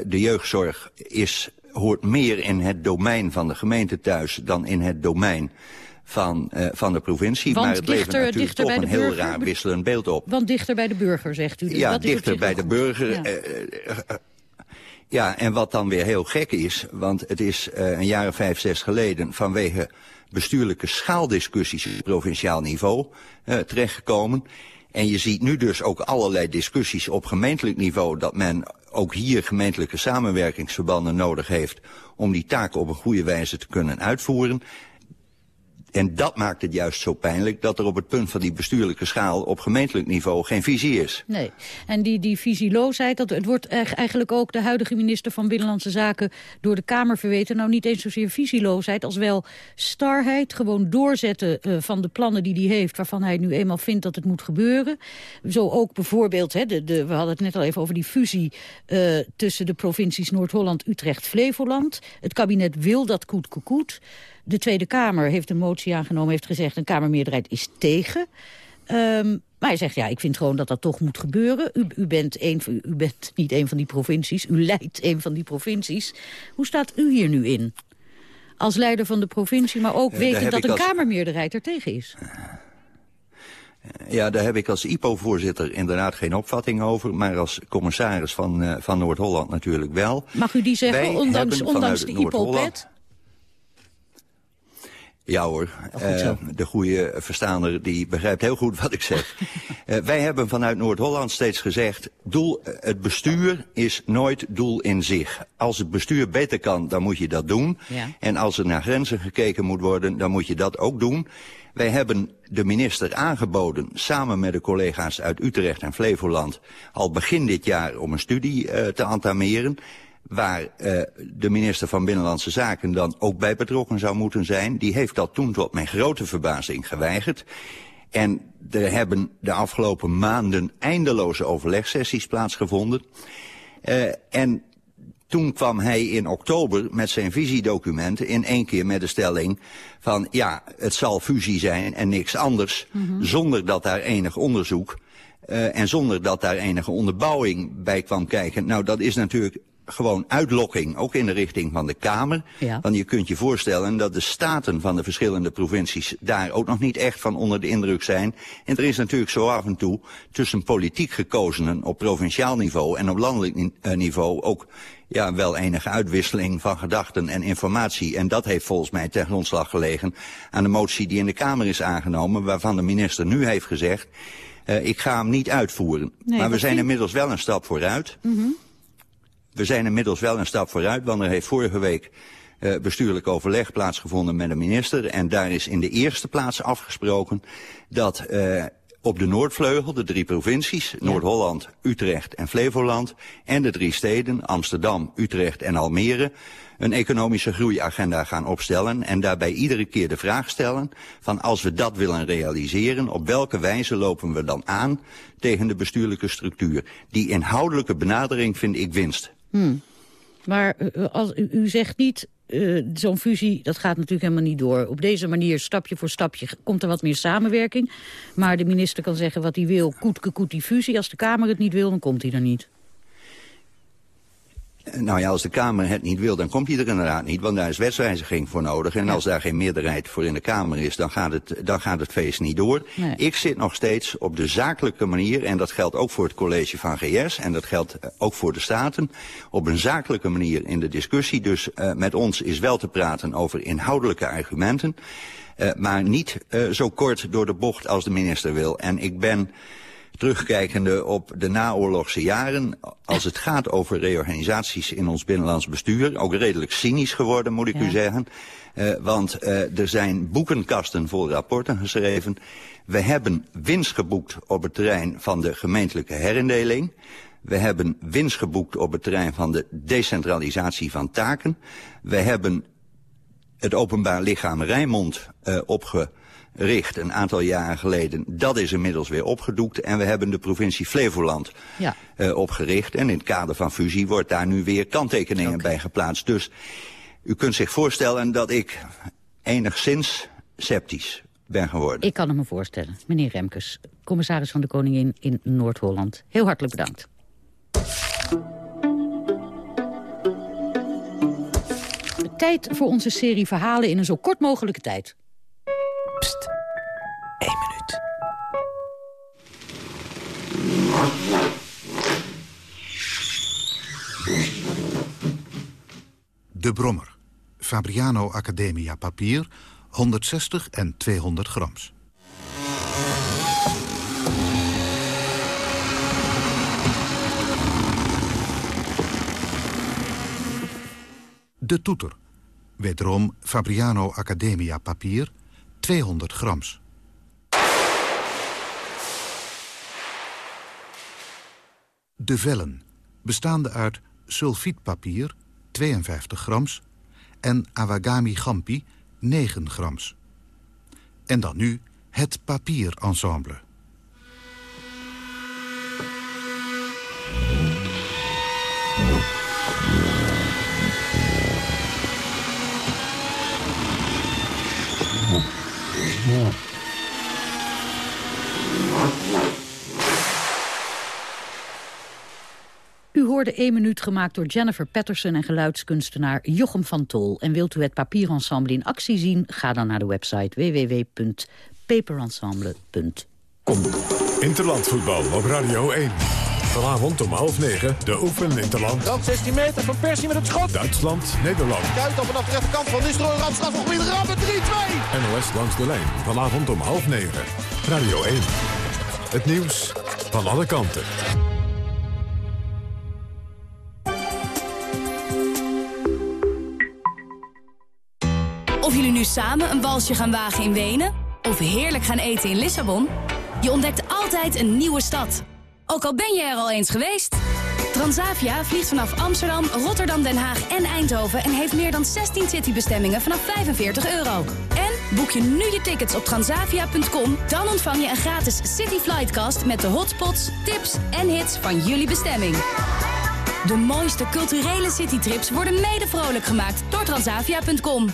de jeugdzorg is, hoort meer in het domein van de gemeente thuis... dan in het domein van, uh, van de provincie. Want maar het dichter, levert natuurlijk dichter toch bij een heel burger, raar wisselend beeld op. Want dichter bij de burger, zegt u. Dus ja, dichter bij de burger. Ja. Ja, en wat dan weer heel gek is, want het is een jaar of vijf, zes geleden vanwege bestuurlijke schaaldiscussies op provinciaal niveau terechtgekomen. En je ziet nu dus ook allerlei discussies op gemeentelijk niveau dat men ook hier gemeentelijke samenwerkingsverbanden nodig heeft om die taken op een goede wijze te kunnen uitvoeren. En dat maakt het juist zo pijnlijk dat er op het punt van die bestuurlijke schaal op gemeentelijk niveau geen visie is. Nee, en die, die visieloosheid, dat, het wordt eigenlijk ook de huidige minister van Binnenlandse Zaken door de Kamer verweten. Nou niet eens zozeer visieloosheid als wel starheid, gewoon doorzetten uh, van de plannen die hij heeft, waarvan hij nu eenmaal vindt dat het moet gebeuren. Zo ook bijvoorbeeld, hè, de, de, we hadden het net al even over die fusie uh, tussen de provincies Noord-Holland, Utrecht, Flevoland. Het kabinet wil dat koet koekoet. De Tweede Kamer heeft een motie aangenomen, heeft gezegd... een Kamermeerderheid is tegen. Um, maar hij zegt, ja, ik vind gewoon dat dat toch moet gebeuren. U, u, bent, een, u bent niet een van die provincies, u leidt een van die provincies. Hoe staat u hier nu in? Als leider van de provincie, maar ook Ja, weten daar dat een als- Kamermeerderheid er tegen is. Ja, daar heb ik als IPO-voorzitter inderdaad geen opvatting over. Maar als commissaris van, uh, van Noord-Holland natuurlijk wel. Mag u die zeggen, Wij ondanks, ondanks de IPO-pet? Ja hoor, Oh, goed zo. Eh, de goede verstaander die begrijpt heel goed wat ik zeg. Eh, wij hebben vanuit Noord-Holland steeds gezegd... Doel, eh, het bestuur is nooit doel in zich. Als het bestuur beter kan, dan moet je dat doen. Ja. En als er naar grenzen gekeken moet worden, dan moet je dat ook doen. Wij hebben de minister aangeboden, samen met de collega's uit Utrecht en Flevoland... al begin dit jaar om een studie uh, te entameren waar uh, de minister van Binnenlandse Zaken dan ook bij betrokken zou moeten zijn. Die heeft dat toen tot mijn grote verbazing geweigerd. En er hebben de afgelopen maanden eindeloze overlegsessies plaatsgevonden. Uh, en toen kwam hij in oktober met zijn visiedocumenten in één keer met de stelling van ja, het zal fusie zijn en niks anders, Mhm. zonder dat daar enig onderzoek uh, en zonder dat daar enige onderbouwing bij kwam kijken. Nou, dat is natuurlijk gewoon uitlokking, ook in de richting van de Kamer. Ja. Want je kunt je voorstellen dat de staten van de verschillende provincies daar ook nog niet echt van onder de indruk zijn. En er is natuurlijk zo af en toe tussen politiek gekozenen op provinciaal niveau en op landelijk eh, niveau ook ja, wel enige uitwisseling van gedachten en informatie. En dat heeft volgens mij ten grondslag gelegen aan de motie die in de Kamer is aangenomen, waarvan de minister nu heeft gezegd, uh, ik ga hem niet uitvoeren. Nee, maar we zijn inmiddels wel een stap vooruit. Mhm. We zijn inmiddels wel een stap vooruit, want er heeft vorige week uh, bestuurlijk overleg plaatsgevonden met de minister. En daar is in de eerste plaats afgesproken dat uh, op de Noordvleugel, de drie provincies, Noord-Holland, Utrecht en Flevoland, en de drie steden, Amsterdam, Utrecht en Almere, een economische groeiagenda gaan opstellen en daarbij iedere keer de vraag stellen van als we dat willen realiseren, op welke wijze lopen we dan aan tegen de bestuurlijke structuur. Die inhoudelijke benadering vind ik winst. Hmm. Maar uh, als, u, u zegt niet, uh, zo'n fusie, dat gaat natuurlijk helemaal niet door. Op deze manier, stapje voor stapje, komt er wat meer samenwerking. Maar de minister kan zeggen wat hij wil, koetke koet die fusie. Als de Kamer het niet wil, dan komt hij er niet. Nou ja, als de Kamer het niet wil, dan komt hij er inderdaad niet, want daar is wetswijziging voor nodig. En ja. als daar geen meerderheid voor in de Kamer is, dan gaat het, dan gaat het feest niet door. Nee. Ik zit nog steeds op de zakelijke manier, en dat geldt ook voor het college van GS, en dat geldt ook voor de Staten, op een zakelijke manier in de discussie. Dus uh, met ons is wel te praten over inhoudelijke argumenten, uh, maar niet uh, zo kort door de bocht als de minister wil. En ik ben terugkijkende op de naoorlogse jaren, als het gaat over reorganisaties in ons binnenlands bestuur, ook redelijk cynisch geworden, moet ik ja. u zeggen. Uh, want uh, er zijn boekenkasten vol rapporten geschreven. We hebben winst geboekt op het terrein van de gemeentelijke herindeling. We hebben winst geboekt op het terrein van de decentralisatie van taken. We hebben het openbaar lichaam Rijnmond uh, opge richt een aantal jaren geleden. Dat is inmiddels weer opgedoekt en we hebben de provincie Flevoland ja. uh, opgericht. En in het kader van fusie wordt daar nu weer kanttekeningen okay. bij geplaatst. Dus u kunt zich voorstellen dat ik enigszins sceptisch ben geworden. Ik kan het me voorstellen. Meneer Remkes, commissaris van de Koningin in Noord-Holland. Heel hartelijk bedankt. Tijd voor onze serie verhalen in een zo kort mogelijke tijd. Pst, minuut. De Brommer. Fabriano Academia papier, 160 en 200 grams. De Toeter. Wederom Fabriano Academia papier, 200 grams. De vellen, bestaande uit sulfietpapier, 52 grams... en awagami gampi, 9 grams. En dan nu het papierensemble. U hoorde 1 minuut gemaakt door Jennifer Patterson en geluidskunstenaar Jochem van Tol. En wilt u het papierensemble in actie zien? Ga dan naar de website www.paperensemble.com. Interlandvoetbal op Radio 1. Vanavond om half negen, de Oefen Interland. Dan 16 meter van Persie met het schot. Duitsland, Nederland. Kuit op vanaf de rechterkant van Nistelrooy. Ramstraf nog weer rammen, 3-2. NOS langs de lijn, vanavond om half negen. Radio 1. Het nieuws van alle kanten. Of jullie nu samen een walsje gaan wagen in Wenen... of heerlijk gaan eten in Lissabon... je ontdekt altijd een nieuwe stad... Ook al ben je er al eens geweest. Transavia vliegt vanaf Amsterdam, Rotterdam, Den Haag en Eindhoven... en heeft meer dan 16 citybestemmingen vanaf 45 euro. En boek je nu je tickets op transavia.com... dan ontvang je een gratis City Flightcast... met de hotspots, tips en hits van jullie bestemming. De mooiste culturele citytrips worden mede vrolijk gemaakt door transavia.com.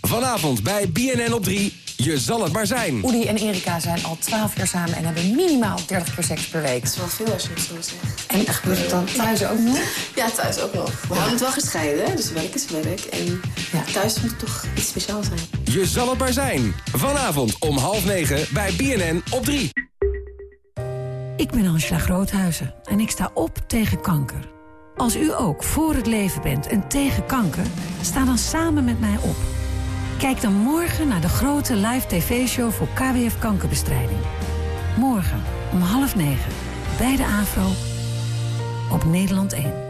Vanavond bij BNN op 3... Je zal het maar zijn. Oedi en Erika zijn al 12 jaar samen en hebben minimaal 30 keer seks per week. Dat is wel veel als je het zo zegt. En gebeurt het dan thuis ook nog? Ja, thuis ook nog. We houden het wel gescheiden, dus werk is werk. En ja. thuis moet het toch iets speciaals zijn. Je zal het maar zijn. Vanavond om half negen bij BNN op 3. Ik ben Angela Groothuizen en ik sta op tegen kanker. Als u ook voor het leven bent en tegen kanker, sta dan samen met mij op. Kijk dan morgen naar de grote live tv-show voor KWF Kankerbestrijding. Morgen om half negen bij de AVRO op Nederland 1.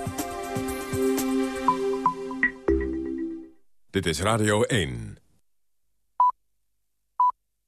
Dit is Radio 1.